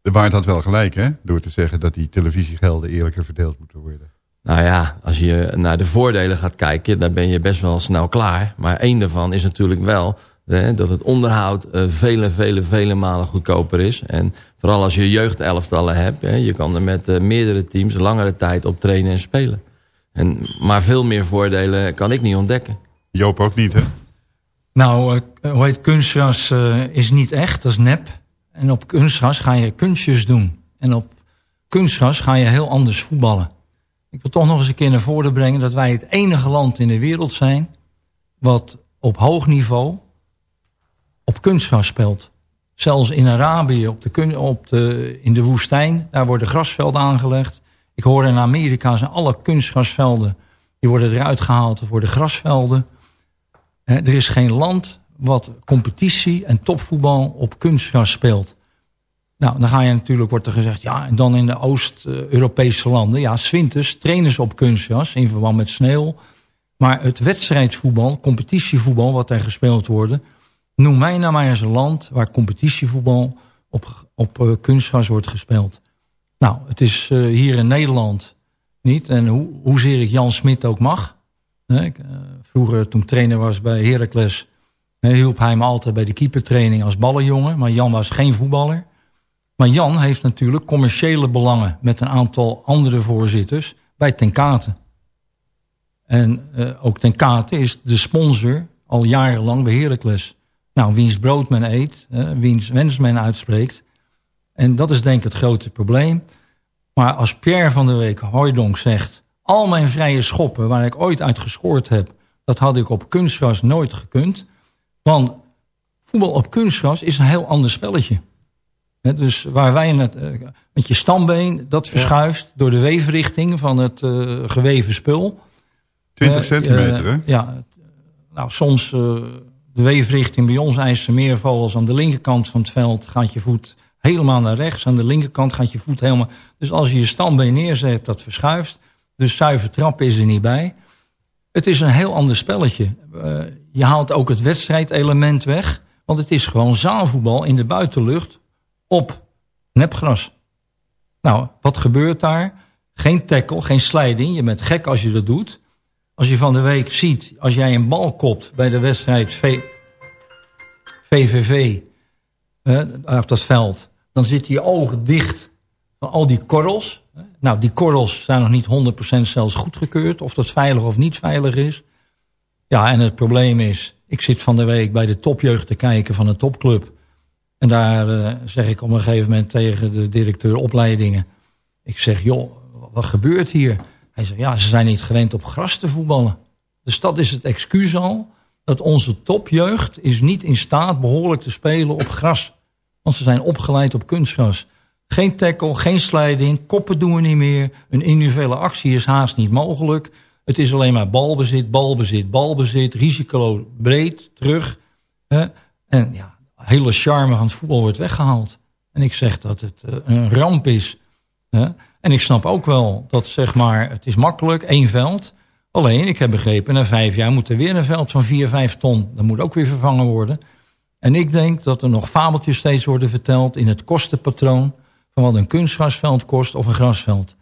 De Waard had wel gelijk, hè? Door te zeggen dat die televisiegelden eerlijker verdeeld moeten worden. Nou ja, als je naar de voordelen gaat kijken, dan ben je best wel snel klaar. Maar één daarvan is natuurlijk wel hè, dat het onderhoud vele, vele, vele malen goedkoper is. En vooral als je jeugdelftallen hebt, hè, je kan er met meerdere teams langere tijd op trainen en spelen. En, maar veel meer voordelen kan ik niet ontdekken. Joop ook niet, hè? Nou, uh, hoe heet kunstgras uh, is niet echt, dat is nep. En op kunstgras ga je kunstjes doen. En op kunstgras ga je heel anders voetballen. Ik wil toch nog eens een keer naar voren brengen... dat wij het enige land in de wereld zijn... wat op hoog niveau op kunstgras speelt. Zelfs in Arabië, op de, op de, in de woestijn... daar worden grasvelden aangelegd. Ik hoor in Amerika zijn alle kunstgrasvelden... die worden eruit gehaald voor de grasvelden. er is geen land wat competitie en topvoetbal op kunstgras speelt. Nou, dan ga je natuurlijk, wordt er gezegd... ja, en dan in de Oost-Europese landen... ja, zwinters trainen ze op kunstgras in verband met sneeuw. Maar het wedstrijdsvoetbal, competitievoetbal... wat er gespeeld wordt... noem mij nou maar eens een land... waar competitievoetbal op, op uh, kunstgras wordt gespeeld. Nou, het is uh, hier in Nederland niet. En hoe, hoezeer ik Jan Smit ook mag. Hè, ik, uh, vroeger toen trainer was bij Heracles... hielp hij me altijd bij de keepertraining als ballenjongen. Maar Jan was geen voetballer. Maar Jan heeft natuurlijk commerciële belangen... met een aantal andere voorzitters bij Tenkate. En uh, ook Tenkate is de sponsor al jarenlang bij Heracles. Nou, wiens brood men eet, wiens wens men uitspreekt... En dat is denk ik het grote probleem. Maar als Pierre van der Week Hooydonk zegt... al mijn vrije schoppen waar ik ooit uit gescoord heb... dat had ik op kunstgras nooit gekund. Want voetbal op kunstgras is een heel ander spelletje. He, dus waar wij het, uh, met je stambeen, dat verschuift... Door de weefrichting van het uh, geweven spul. 20 uh, centimeter, hè? Ja, nou soms de weefrichting bij ons IJsselmeervogels... aan de linkerkant van het veld gaat je voet helemaal naar rechts. Aan de linkerkant gaat je voet helemaal... Dus als je je stambeen neerzet, dat verschuift. Dus zuiver trappen is er niet bij. Het is een heel ander spelletje. Uh, je haalt ook het wedstrijdelement weg. Want het is gewoon zaalvoetbal in de buitenlucht op nepgras. Nou, wat gebeurt daar? Geen tackle, geen sliding. Je bent gek als je dat doet. Als je van de week ziet, als jij een bal kopt bij de wedstrijd VVV... Op dat veld dan zitten je ogen dicht van al die korrels. Nou, die korrels zijn nog niet 100% zelfs goedgekeurd. Of dat veilig of niet veilig is. Ja, en het probleem is... Ik zit van de week bij de topjeugd te kijken van een topclub. En daar uh, zeg ik op een gegeven moment tegen de directeur opleidingen. Ik zeg, joh, wat gebeurt hier? Hij zegt, ja, ze zijn niet gewend op gras te voetballen. Dus dat is het excuus al. Dat onze topjeugd is niet in staat behoorlijk te spelen op gras. Want ze zijn opgeleid op kunstgras. Geen tackle, geen sliding, koppen doen we niet meer. Een individuele actie is haast niet mogelijk. Het is alleen maar balbezit, balbezit, balbezit. Risico breed, terug. Hè? En ja, hele charme van het voetbal wordt weggehaald. En ik zeg dat het uh, een ramp is. En ik snap ook wel dat zeg maar, het is makkelijk, één veld. Alleen, ik heb begrepen, na vijf jaar moet er weer een veld van vier, vijf ton. Dat moet ook weer vervangen worden. En ik denk dat er nog fabeltjes steeds worden verteld in het kostenpatroon van wat een kunstgrasveld kost of een grasveld.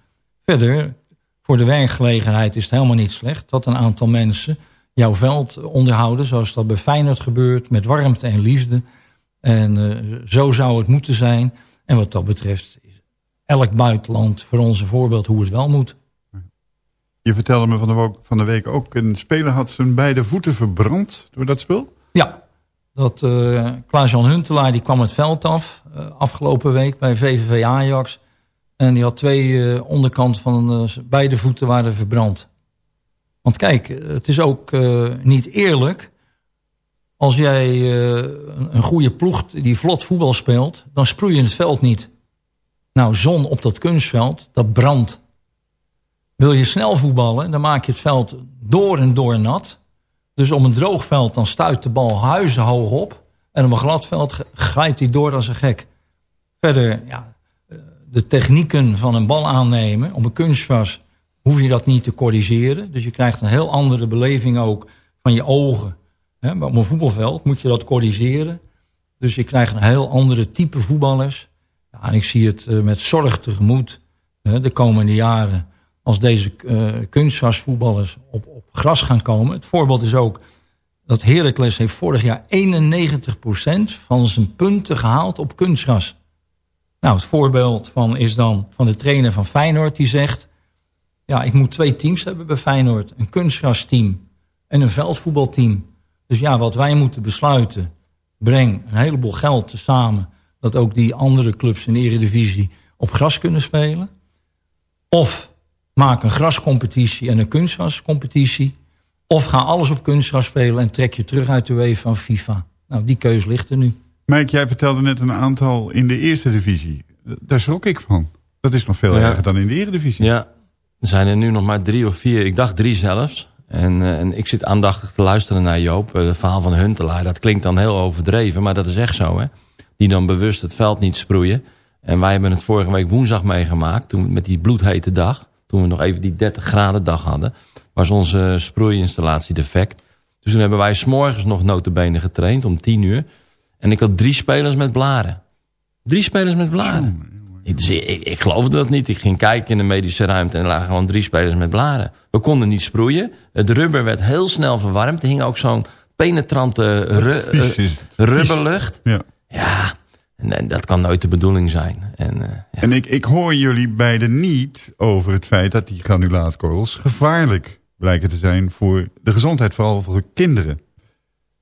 Verder, voor de werkgelegenheid is het helemaal niet slecht dat een aantal mensen jouw veld onderhouden, zoals dat bij Feyenoord gebeurt, met warmte en liefde. En uh, zo zou het moeten zijn. En wat dat betreft is elk buitenland voor ons een voorbeeld hoe het wel moet. Je vertelde me van de, week, van de week ook, een speler had zijn beide voeten verbrand door dat spul? Ja, dat uh, Klaas-Jan Huntelaar die kwam het veld af uh, afgelopen week bij VVV Ajax. En die had twee uh, onderkant van beide voeten waren verbrand. Want kijk, het is ook niet eerlijk. Als jij een goede ploeg die vlot voetbal speelt, dan sproei je het veld niet. Nou, zon op dat kunstveld, dat brandt. Wil je snel voetballen, dan maak je het veld door en door nat. Dus op een droog veld dan stuit de bal huizenhoog op. En op een glad veld glijdt hij door als een gek. Verder, ja, de technieken van een bal aannemen op een kunstgras hoef je dat niet te corrigeren. Dus je krijgt een heel andere beleving ook van je ogen. Maar op een voetbalveld moet je dat corrigeren. Dus je krijgt een heel andere type voetballers. Ja, en ik zie het eh, met zorg tegemoet de komende jaren als deze uh, kunstgrasvoetballers op, op gras gaan komen. Het voorbeeld is ook dat Heracles heeft vorig jaar 91% van zijn punten gehaald op kunstgras. Nou, het voorbeeld van is dan van de trainer van Feyenoord die zegt... ja, ik moet twee teams hebben bij Feyenoord. Een kunstgrasteam en een veldvoetbalteam. Dus ja, wat wij moeten besluiten... breng een heleboel geld tezamen... dat ook die andere clubs in de Eredivisie op gras kunnen spelen. Of maak een grascompetitie en een kunstgrascompetitie. Of ga alles op kunstgras spelen en trek je terug uit de UEFA van FIFA. Nou, die keuze ligt er nu. Mike, jij vertelde net een aantal in de eerste divisie. Daar schrok ik van. Dat is nog veel Ja. erger dan in de eredivisie. Ja, er zijn er nu nog maar drie of vier. Ik dacht drie zelfs. En, eh, en ik zit aandachtig te luisteren naar Joop. Eh, Het verhaal van Huntelaar, dat klinkt dan heel overdreven. Maar dat is echt zo, hè. Die dan bewust het veld niet sproeien. En wij hebben het vorige week woensdag meegemaakt. Toen met die bloedhete dag. Toen we nog even die 30 graden dag hadden. Was onze sproeiinstallatie defect. Dus toen hebben wij s'morgens nog notenbenen getraind om 10 uur. En ik had drie spelers met blaren. Drie spelers met blaren. Ik, dus ik, ik, ik geloofde dat niet. Ik ging kijken in de medische ruimte en er lagen gewoon drie spelers met blaren. We konden niet sproeien. Het rubber werd heel snel verwarmd. Er hing ook zo'n penetrante ru eh, rubberlucht. Ja. Ja, en, dat kan nooit de bedoeling zijn. En, eh, En ik, ik hoor jullie beiden niet over het feit dat die granulaatkorrels gevaarlijk blijken te zijn voor de gezondheid, vooral voor kinderen.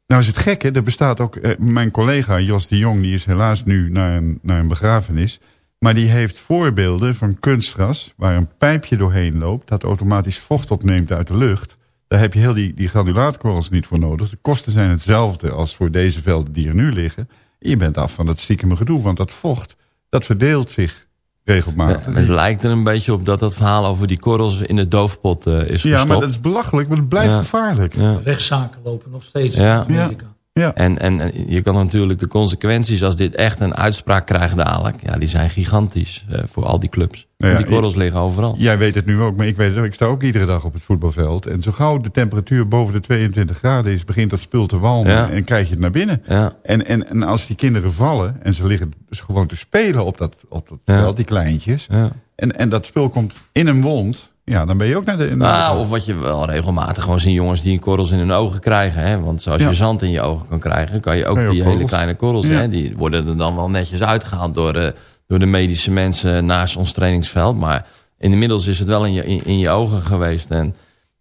Nou is het gekke, er bestaat ook, eh, mijn collega Jos de Jong, die is helaas nu naar een, naar een begrafenis. Maar die heeft voorbeelden van kunstgras waar een pijpje doorheen loopt, dat automatisch vocht opneemt uit de lucht. Daar heb je heel die, die granulaatkorrels niet voor nodig. De kosten zijn hetzelfde als voor deze velden die er nu liggen. Je bent af van dat stiekeme gedoe, want dat vocht, dat verdeelt zich regelmatig. het lijkt er een beetje op dat dat verhaal over die korrels in de doofpot eh, is Ja, gestopt. maar dat is belachelijk, maar het blijft Ja. gevaarlijk. Ja. Rechtszaken lopen nog steeds in Ja. Amerika. Ja. En, en je kan natuurlijk de consequenties als dit echt een uitspraak krijgt dadelijk. Ja, die zijn gigantisch eh, voor al die clubs. Nou ja, die korrels liggen overal. Jij weet het nu ook, maar ik weet het ook. Ik sta ook iedere dag op het voetbalveld. En zo gauw de temperatuur boven de 22 graden is... begint dat spul te walmen Ja. en krijg je het naar binnen. Ja. En, en, en als die kinderen vallen en ze liggen dus gewoon te spelen op dat, op dat veld, die kleintjes... Ja. En, en dat spul komt in een wond... Ja, dan ben je ook naar de... naar de- Nou, of wat je wel regelmatig gewoon zien jongens die korrels in hun ogen krijgen. Hè? Want zoals Ja. je zand in je ogen kan krijgen, kan je ook Kan je ook die hele kleine korrels. Ja. Hè? Die worden er dan wel netjes uitgehaald door, de door de medische mensen naast ons trainingsveld. Maar inmiddels is het wel in je, in, in je ogen geweest. En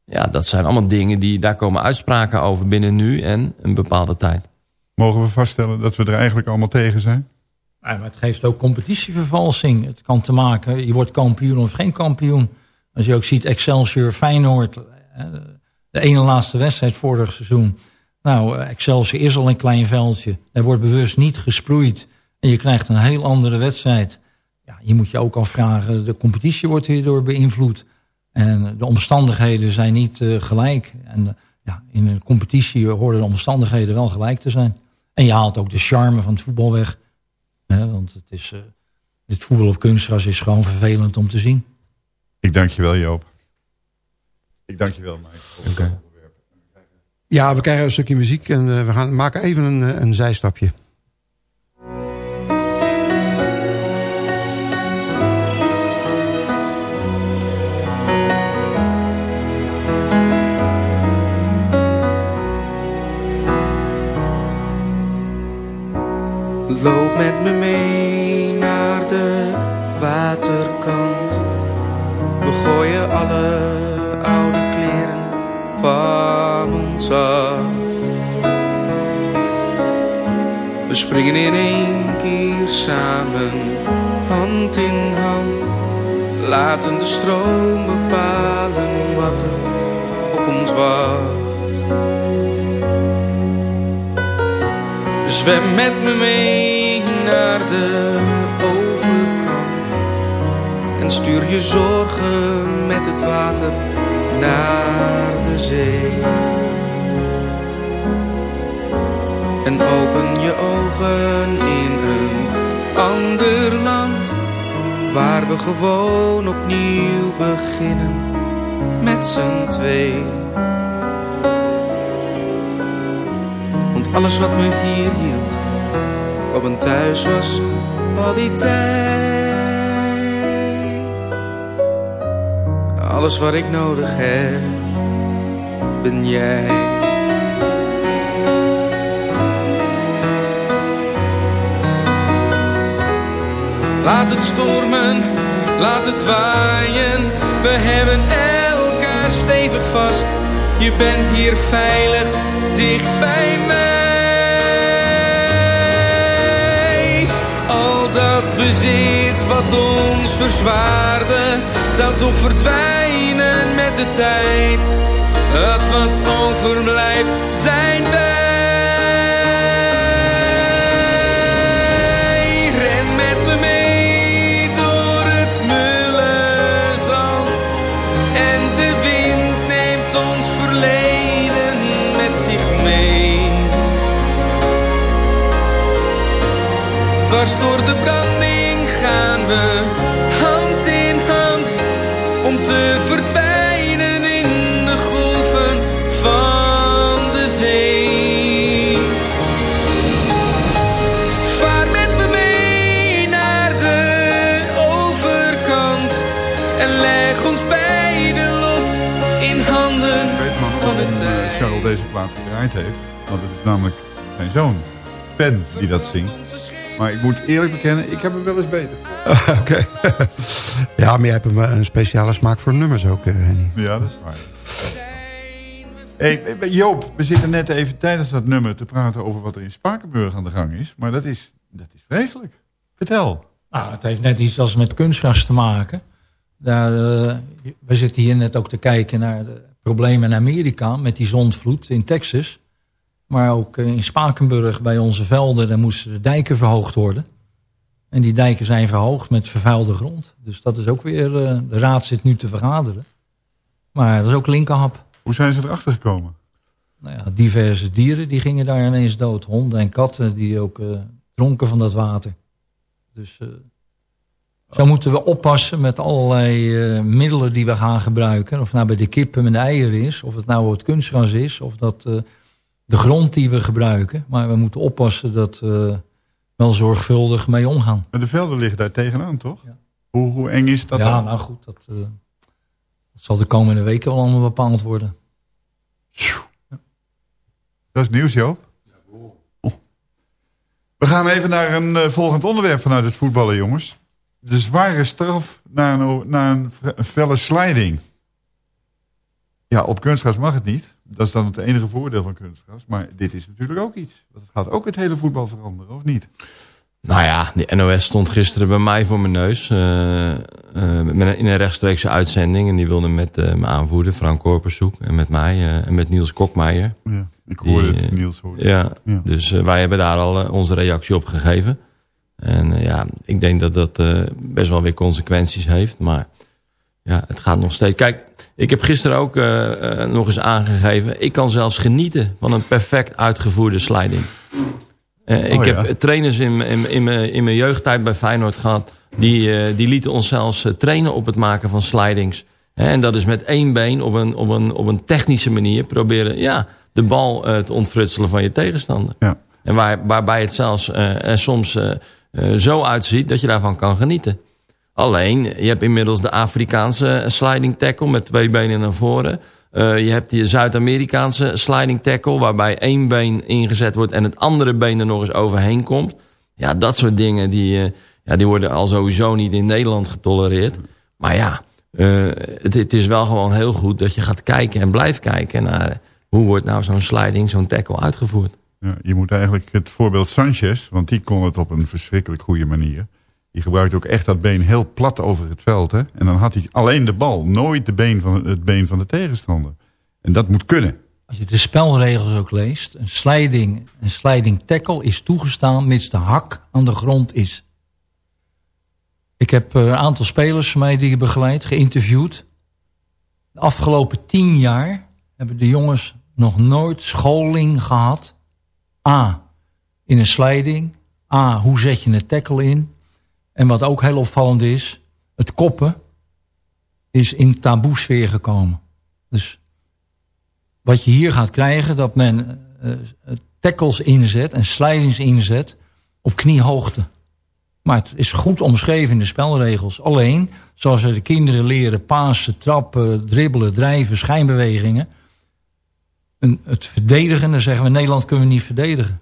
ja, dat zijn allemaal dingen die, daar komen uitspraken over binnen nu en een bepaalde tijd. Mogen we vaststellen dat we er eigenlijk allemaal tegen zijn? Ja, maar het geeft ook competitievervalsing. Het kan te maken, je wordt kampioen of geen kampioen. Als je ook ziet Excelsior, Feyenoord, de ene laatste wedstrijd vorig seizoen. Nou, Excelsior is al een klein veldje. Er wordt bewust niet gesproeid. En je krijgt een heel andere wedstrijd. Ja, je moet je ook afvragen, de competitie wordt hierdoor beïnvloed. En de omstandigheden zijn niet eh, gelijk. En ja, in een competitie horen de omstandigheden wel gelijk te zijn. En je haalt ook de charme van het voetbal weg. Hè, want het is, dit voetbal op kunstgras is gewoon vervelend om te zien. Ik dank je wel, Joop. Ik dank je wel, Mike. voor het onderwerp. Ja, we krijgen een stukje muziek en uh, we gaan maken even een, een zijstapje. Loop met me mee We springen in één keer samen, hand in hand. Laten de stroom bepalen wat er op ons wacht. Zwem met me mee naar de overkant en stuur je zorgen met het water naar de zee. En open je ogen in een ander land waar we gewoon opnieuw beginnen met z'n twee. Want alles wat me hier hield op een thuis was al die tijd. Alles wat ik nodig heb, ben jij. Laat het stormen, laat het waaien. We hebben elkaar stevig vast. Je bent hier veilig, dicht bij mij. Al dat bezit wat ons verzwaarde, zou toch verdwijnen met de tijd. Het wat overblijft, zijn wij. Door de branding gaan we hand in hand om te verdwijnen in de golven van de zee. Vaar met me mee naar de overkant en leg ons beide lot in handen van het waarom tijd. eh, Charles deze plaat gedraaid heeft. Want het is namelijk zijn zoon, Ben, die dat zingt. Maar ik moet eerlijk bekennen, ik heb hem wel eens beter. *laughs* Oké. *laughs* ja, maar jij hebt een, een speciale smaak voor nummers ook, eh, Henny. Ja, dat is waar. Hey, Joop, we zitten net even tijdens dat nummer te praten over wat er in Spakenburg aan de gang is. Maar dat is, dat is vreselijk. Vertel. Nou, het heeft net iets als met kunstgras te maken. Daar, eh, we zitten hier net ook te kijken naar de problemen in Amerika met die zondvloed in Texas. Maar ook eh, in Spakenburg bij onze velden, daar moesten de dijken verhoogd worden. En die dijken zijn verhoogd met vervuilde grond. Dus dat is ook weer, eh, de raad zit nu te vergaderen. Maar dat is ook linkerhap. Hoe zijn ze erachter gekomen? Nou ja, diverse dieren die gingen daar ineens dood. Honden en katten die ook eh, dronken van dat water. Dus zo moeten we oppassen met allerlei middelen die we gaan gebruiken. Of het nou bij de kippen met de eieren is. Of het nou het kunstgras is. Of dat de grond die we gebruiken. Maar we moeten oppassen dat we wel zorgvuldig mee omgaan. Maar de velden liggen daar tegenaan, toch? Hoe, hoe eng is dat ja, dan? nou goed. Dat, eh, dat zal de komende weken wel allemaal bepaald worden. Dat is nieuws, Joop. We gaan even naar een eh, volgend onderwerp vanuit het voetballen, jongens. De zware straf na een, na een felle sliding. Ja, op kunstgras mag het niet. Dat is dan het enige voordeel van kunstgras. Maar dit is natuurlijk ook iets. Dat gaat ook het hele voetbal veranderen, of niet? Nou ja, de NOS stond gisteren bij mij voor mijn neus. eh, eh, in een rechtstreekse uitzending. En die wilde met eh, mijn aanvoerder, Frank Korpershoek. En met mij en met Niels Kokmeijer. Ja, ik hoorde het, Niels hoorde Ja. Ja. dus wij hebben daar al onze reactie op gegeven. En ja, ik denk dat dat best wel weer consequenties heeft. Maar ja, het gaat nog steeds. Kijk, ik heb gisteren ook eh, eh, nog eens aangegeven. Ik kan zelfs genieten van een perfect uitgevoerde sliding. Eh, ik Oh, heb ja. trainers in, mijn- in, mijn- in, mijn, in mijn jeugdtijd bij Feyenoord gehad. Die, die lieten ons zelfs trainen op het maken van slidings. En dat is met één been op een, op een, op een technische manier proberen. Ja, de bal te ontfrutselen van je tegenstander. Ja. En waar, waarbij het zelfs er soms zo uitziet dat je daarvan kan genieten. Alleen, je hebt inmiddels de Afrikaanse sliding tackle met twee benen naar voren. Eh, je hebt die Zuid-Amerikaanse sliding tackle waarbij één been ingezet wordt en het andere been er nog eens overheen komt. Ja, dat soort dingen die, eh, ja, die worden al sowieso niet in Nederland getolereerd. Maar ja, eh, het, het is wel gewoon heel goed dat je gaat kijken en blijft kijken naar hoe wordt nou zo'n sliding, zo'n tackle uitgevoerd. Ja, je moet eigenlijk het voorbeeld Sanchez, want die kon het op een verschrikkelijk goede manier. Die gebruikte ook echt dat been heel plat over het veld. Hè? En dan had hij alleen de bal, nooit de been van, het been van de tegenstander. En dat moet kunnen. Als je de spelregels ook leest, een sliding, een sliding tackle is toegestaan mits de hak aan de grond is. Ik heb eh, een aantal spelers van mij die ik begeleid, geïnterviewd. De afgelopen tien jaar hebben de jongens nog nooit scholing gehad. A, in een sliding. A, hoe zet je een tackle in? En wat ook heel opvallend is, het koppen is in taboesfeer gekomen. Dus wat je hier gaat krijgen, dat men eh, tackles inzet en slidings inzet op kniehoogte. Maar het is goed omschreven in de spelregels. Alleen, zoals we de kinderen leren pasen, trappen, dribbelen, drijven, schijnbewegingen. En het verdedigen, dan zeggen we Nederland kunnen we niet verdedigen.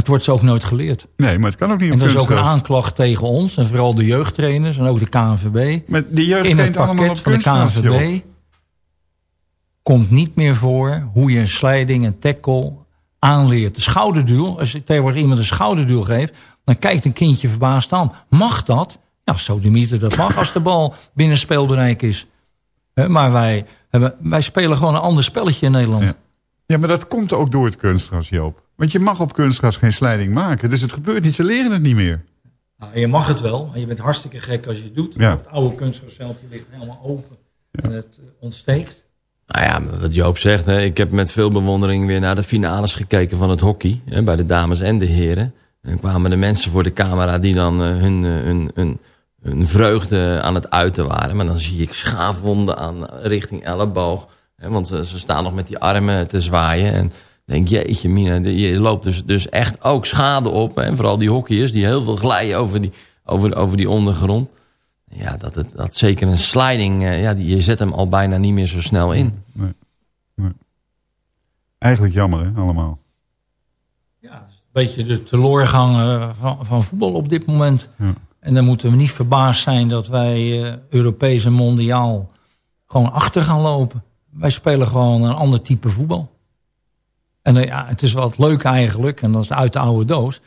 Het wordt ze ook nooit geleerd. Nee, maar het kan ook niet En dat is ook een aanklacht tegen ons. En vooral de jeugdtrainers en ook de KNVB. Maar die jeugd In het pakket op van de KNVB joh. komt niet meer voor hoe je een sliding, een tackle aanleert. De schouderduw, als je tegenwoordig iemand een schouderduw geeft... dan kijkt een kindje verbaasd aan. Mag dat? Nou, sodemieter, dat mag als de bal binnen speelbereik is. Maar wij, wij spelen gewoon een ander spelletje in Nederland. Ja. Ja, maar dat komt ook door het kunstgras, Joop. Want je mag op kunstgras geen slijding maken. Dus het gebeurt niet, ze leren het niet meer. Nou, je mag het wel, maar je bent hartstikke gek als je het doet. Ja. Het oude kunstgrasveld die ligt helemaal open en het eh, ontsteekt. Nou ja, wat Joop zegt, hè, ik heb met veel bewondering weer naar de finales gekeken van het hockey. Hè, bij de dames en de heren. En dan kwamen de mensen voor de camera die dan eh, hun, eh, hun, hun, hun vreugde aan het uiten waren. Maar dan zie ik schaafwonden aan richting elleboog. Hè, want ze, ze staan nog met die armen te zwaaien. En denk, jeetje mina, je loopt dus, dus echt ook schade op. Hè, en vooral die hockeyers die heel veel glijden over die, over, over die ondergrond. Ja, dat, het, dat zeker een sliding, eh, ja, die, je zet hem al bijna niet meer zo snel in. Nee. Nee. Eigenlijk jammer, hè, allemaal. Een beetje de teleurgang eh, van, van voetbal op dit moment. Ja. En dan moeten we niet verbaasd zijn dat wij eh, Europees en mondiaal gewoon achter gaan lopen. Wij spelen gewoon een ander type voetbal. En eh, ja, het is wat leuk eigenlijk, en dat is uit de oude doos.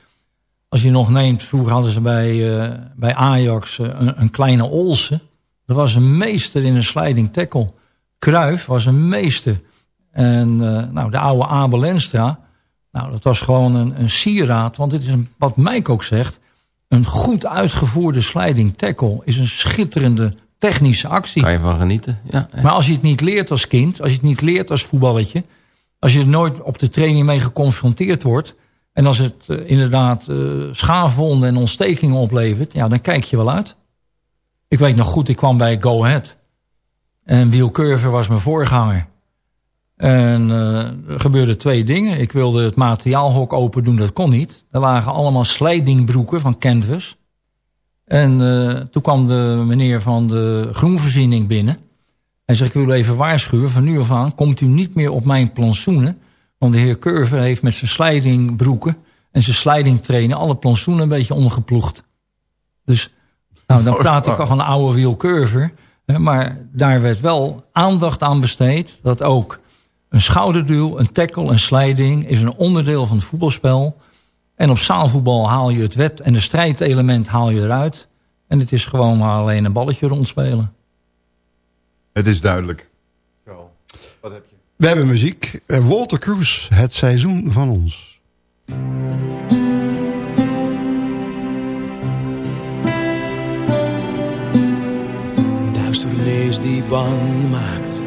Als je nog neemt, vroeger hadden ze bij, eh, bij Ajax eh, een, een kleine Olsen. Dat was een meester in een sliding tackle. Kruif was een meester. En nou, de oude Abel Lenstra, nou, dat was gewoon een, een sieraad. Want het is een, wat Mike ook zegt, een goed uitgevoerde sliding tackle is een schitterende technische actie. Kan je van genieten, ja. Maar als je het niet leert als kind, als je het niet leert als voetballetje... als je er nooit op de training mee geconfronteerd wordt... en als het eh, inderdaad eh, schaafwonden en ontstekingen oplevert... ja, dan kijk je wel uit. Ik weet nog goed, ik kwam bij Go Ahead. En Wiel Curver was mijn voorganger. En eh, er gebeurden twee dingen. Ik wilde het materiaalhok open doen, dat kon niet. Er lagen allemaal slijdingbroeken van canvas... En toen kwam de meneer van de groenvoorziening binnen. Hij zegt, ik wil u even waarschuwen, van nu af aan komt u niet meer op mijn plantsoenen. Want de heer Curver heeft met zijn slijdingbroeken en zijn slijdingtrainen alle plantsoenen een beetje omgeploegd. Dus nou, dan praat ik van de oude wiel Curver. Maar daar werd wel aandacht aan besteed dat ook een schouderduw, een tackle, een sliding is een onderdeel van het voetbalspel. En op zaalvoetbal haal je het wet en de strijdelement haal je eruit. En het is gewoon maar alleen een balletje rondspelen. Het is duidelijk. We hebben muziek. Eh, Walter Cruz, het seizoen van ons. Duisternis die bang maakt,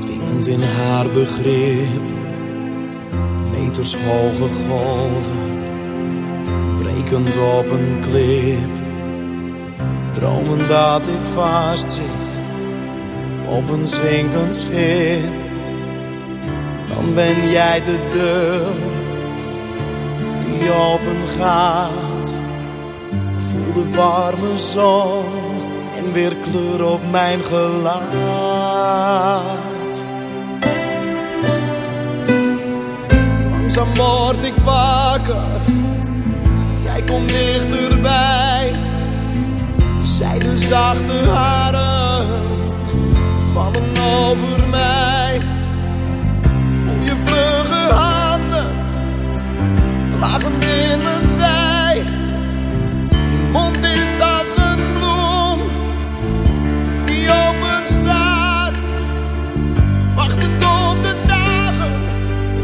dwingend in haar begrip. Meters hoge golven, brekend op een klip. Dromen dat ik vastzit op een zinkend schip. dan ben jij de deur die open gaat. Voel de warme zon en weer kleur op mijn gelaat. Langzaam word ik wakker, jij komt dichterbij. Zijde zachte haren vallen over mij. Voel je vlugge vlagen in mijn zij. Je mond is als een bloem die open staat. Wachtend op de dagen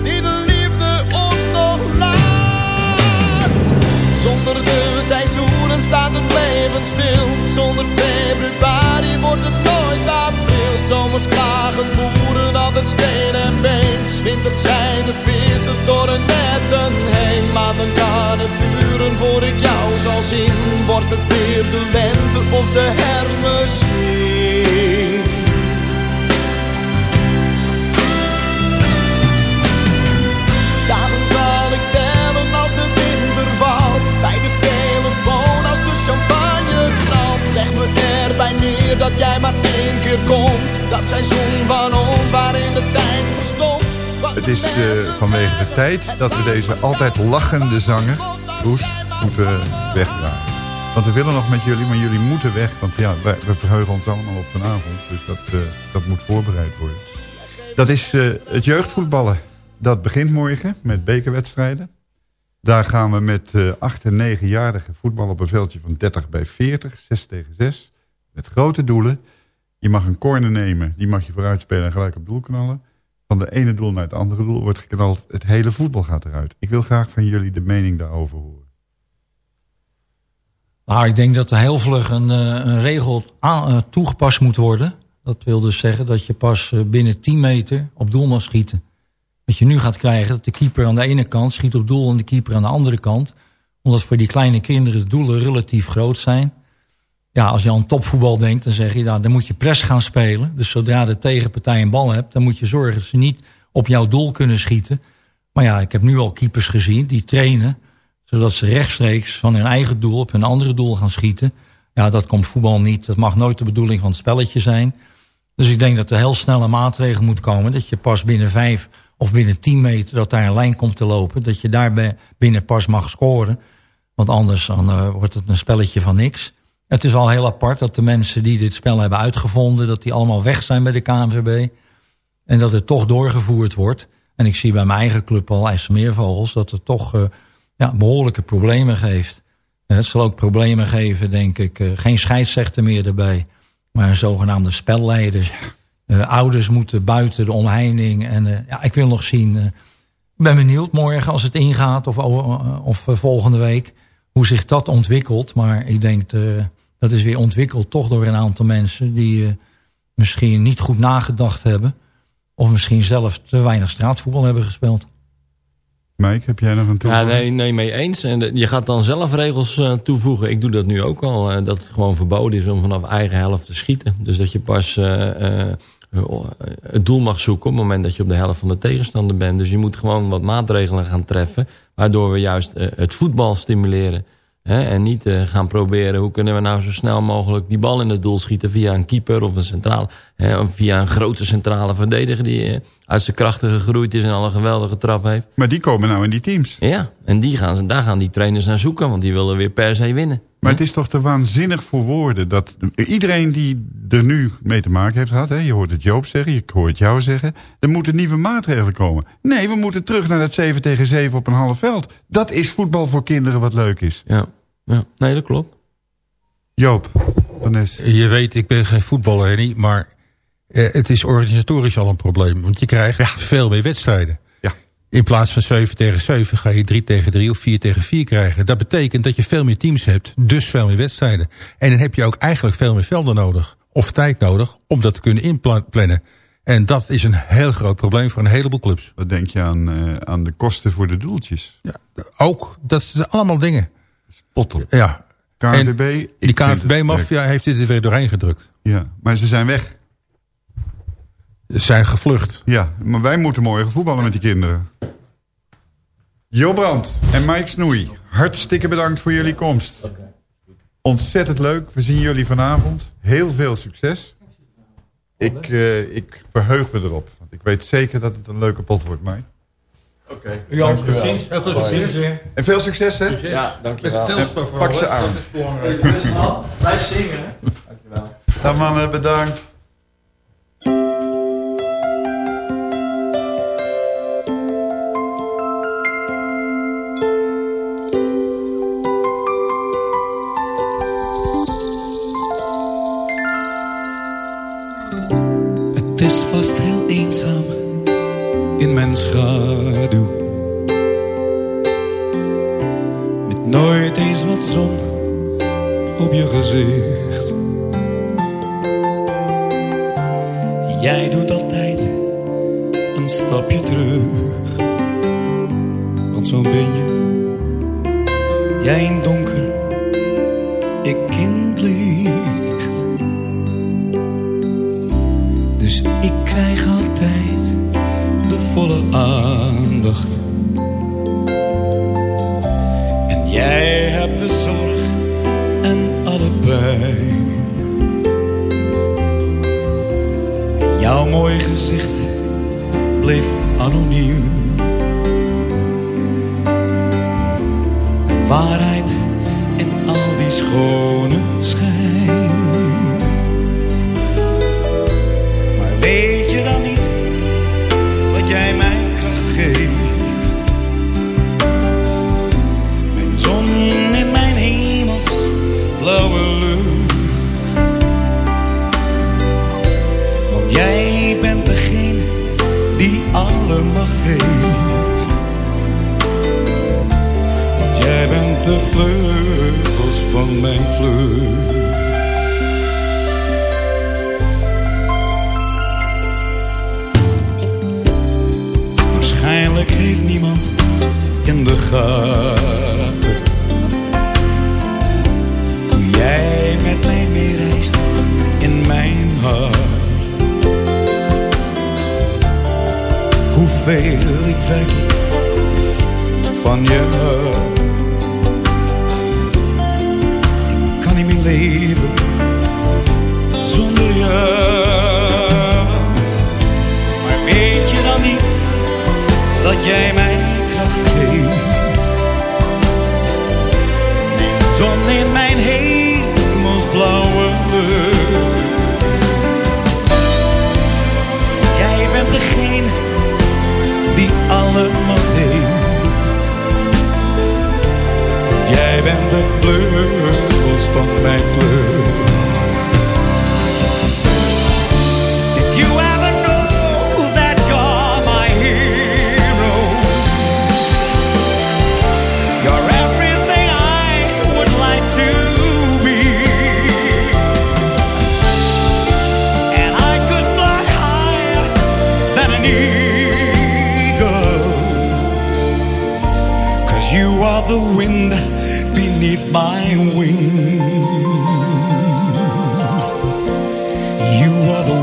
die de liefde ons nog laat. Zonder de seizoenen staat het leven stil. Zonder februari wordt het nooit april. Zomers klagen boeren altijd steen en been. 's Winters zijn de vissers door hun netten heen. Maanden kan het duren voor ik jou zal zien. Wordt het weer de lente of de herfst? Dat jij maar één keer komt. Dat seizoen van ons waarin de tijd verstond. Het is eh, vanwege de tijd dat we deze altijd lachende zanger, Roes, moeten wegdraaien. Want we willen nog met jullie, maar jullie moeten weg. Want ja, wij, we verheugen ons allemaal op vanavond. Dus dat, eh, dat moet voorbereid worden. Dat is eh, het jeugdvoetballen. Dat begint morgen met bekerwedstrijden. Daar gaan we met eh 8 en 9-jarigen voetballen op een veldje van 30 bij 40. 6 tegen 6. Met grote doelen. Je mag een corner nemen. Die mag je vooruit spelen en gelijk op doel knallen. Van de ene doel naar het andere doel wordt geknald. Het hele voetbal gaat eruit. Ik wil graag van jullie de mening daarover horen. Nou, ik denk dat er heel vlug een, eh, een regel aan, eh, toegepast moet worden. Dat wil dus zeggen dat je pas eh, binnen 10 meter op doel mag schieten. Wat je nu gaat krijgen, dat de keeper aan de ene kant schiet op doel... en de keeper aan de andere kant. Omdat voor die kleine kinderen de doelen relatief groot zijn. Ja, als je aan topvoetbal denkt, dan zeg je... Nou, dan moet je press gaan spelen. Dus zodra de tegenpartij een bal hebt... dan moet je zorgen dat ze niet op jouw doel kunnen schieten. Maar ja, ik heb nu al keepers gezien die trainen zodat ze rechtstreeks van hun eigen doel op een andere doel gaan schieten. Ja, dat komt voetbal niet. Dat mag nooit de bedoeling van het spelletje zijn. Dus ik denk dat er heel snel een maatregel moet komen... dat je pas binnen vijf of binnen tien meter dat daar een lijn komt te lopen... dat je daar binnen pas mag scoren. Want anders dan, uh, wordt het een spelletje van niks. Het is al heel apart dat de mensen die dit spel hebben uitgevonden... dat die allemaal weg zijn bij de KNVB. En dat het toch doorgevoerd wordt. En ik zie bij mijn eigen club al IJsselmeervogels... dat het toch... Uh, ja, behoorlijke problemen geeft. Het zal ook problemen geven, denk ik. Uh, geen scheidsrechter meer erbij, maar een zogenaamde spelleider. Uh, ouders moeten buiten de omheining. En ja, ik wil nog zien... ik ben benieuwd morgen als het ingaat of, of volgende week... hoe zich dat ontwikkelt. Maar ik denk dat is weer ontwikkeld toch door een aantal mensen... die misschien niet goed nagedacht hebben... of misschien zelf te weinig straatvoetbal hebben gespeeld. Mike, heb jij nog een toevoeging? Ja, nee, nee, mee eens. En je gaat dan zelf regels uh, toevoegen. Ik doe dat nu ook al. Uh, dat het gewoon verboden is om vanaf eigen helft te schieten. Dus dat je pas uh, het doel mag zoeken op het moment dat je op de helft van de tegenstander bent. Dus je moet gewoon wat maatregelen gaan treffen. Waardoor we juist het voetbal stimuleren. Hè? En niet gaan proberen hoe kunnen we nou zo snel mogelijk die bal in het doel schieten. Via een keeper of een centrale. Hè? Of via een grote centrale verdediger die uit zijn krachten gegroeid is en al een geweldige trap heeft. Maar die komen nou in die teams. Ja, en die gaan, daar gaan die trainers naar zoeken, want die willen weer per se winnen. Maar het is toch te waanzinnig voor woorden dat iedereen die er nu mee te maken heeft gehad... Hè, je hoort het Joop zeggen, je hoort het jou zeggen... er moeten nieuwe maatregelen komen. Nee, we moeten terug naar dat 7 tegen 7 op een half veld. Dat is voetbal voor kinderen wat leuk is. Ja, ja. nee, dat klopt. Joop, Vanessa. Je weet, ik ben geen voetballer, niet, maar uh, het is organisatorisch al een probleem. Want je krijgt ja. veel meer wedstrijden. Ja. In plaats van 7 tegen 7 ga je 3 tegen 3 of 4 tegen 4 krijgen. Dat betekent dat je veel meer teams hebt. Dus veel meer wedstrijden. En dan heb je ook eigenlijk veel meer velden nodig. Of tijd nodig om dat te kunnen inplannen. En dat is een heel groot probleem voor een heleboel clubs. Wat denk je aan, uh, aan de kosten voor de doeltjes? Ja, ook. Dat zijn allemaal dingen. Ja. KNVB. En die KNVB-maffia heeft dit er weer doorheen gedrukt. Ja, maar ze zijn weg. zijn gevlucht. Ja, maar wij moeten morgen voetballen met die kinderen. Jo Brandt en Mike Snoei, hartstikke bedankt voor jullie komst. Ontzettend leuk. We zien jullie vanavond. Heel veel succes. Ik, eh, ik verheug me erop. Want ik weet zeker dat het een leuke pot wordt, Mike. Oké. Ook, precies. Heel veel succes weer. En veel succes, hè? Succes. Ja, dankjewel. Met Pak ze aan. Blijf zingen, hè? Dankjewel. Dag mannen, bedankt. Het is vast heel eenzaam in mijn schaduw. Met nooit eens wat zon op je gezicht. Jij doet altijd een stapje terug. Want zo ben je. Jij in donker, En jij hebt de zorg en alle pijn. Jouw mooi gezicht bleef anoniem. Waarheid in al die schone are the wind beneath my wings. You are the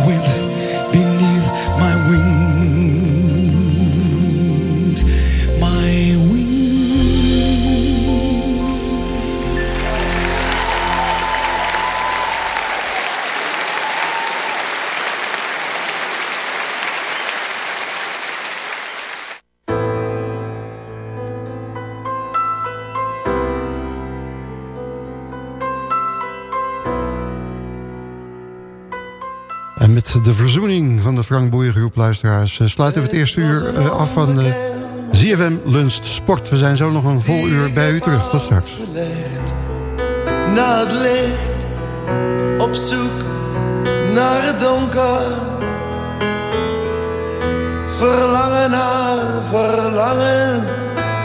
verzoening van de Frank Boeien groep luisteraars... eh, sluiten we het eerste uur eh, af van eh, ZFM Lunch Sport. We zijn zo nog een vol uur bij u terug. Tot straks. naar het licht, op zoek naar het donker. Verlangen naar verlangen,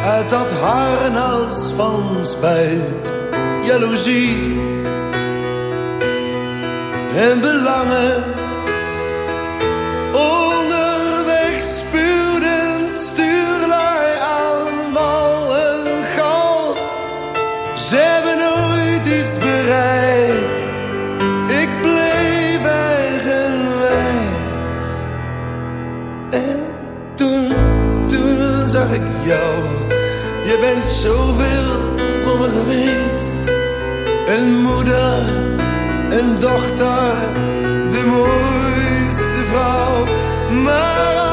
uit dat harnas van spijt, jaloezie en belangen. jou. Je bent zoveel voor me geweest. Een moeder, een dochter, de mooiste vrouw. Maar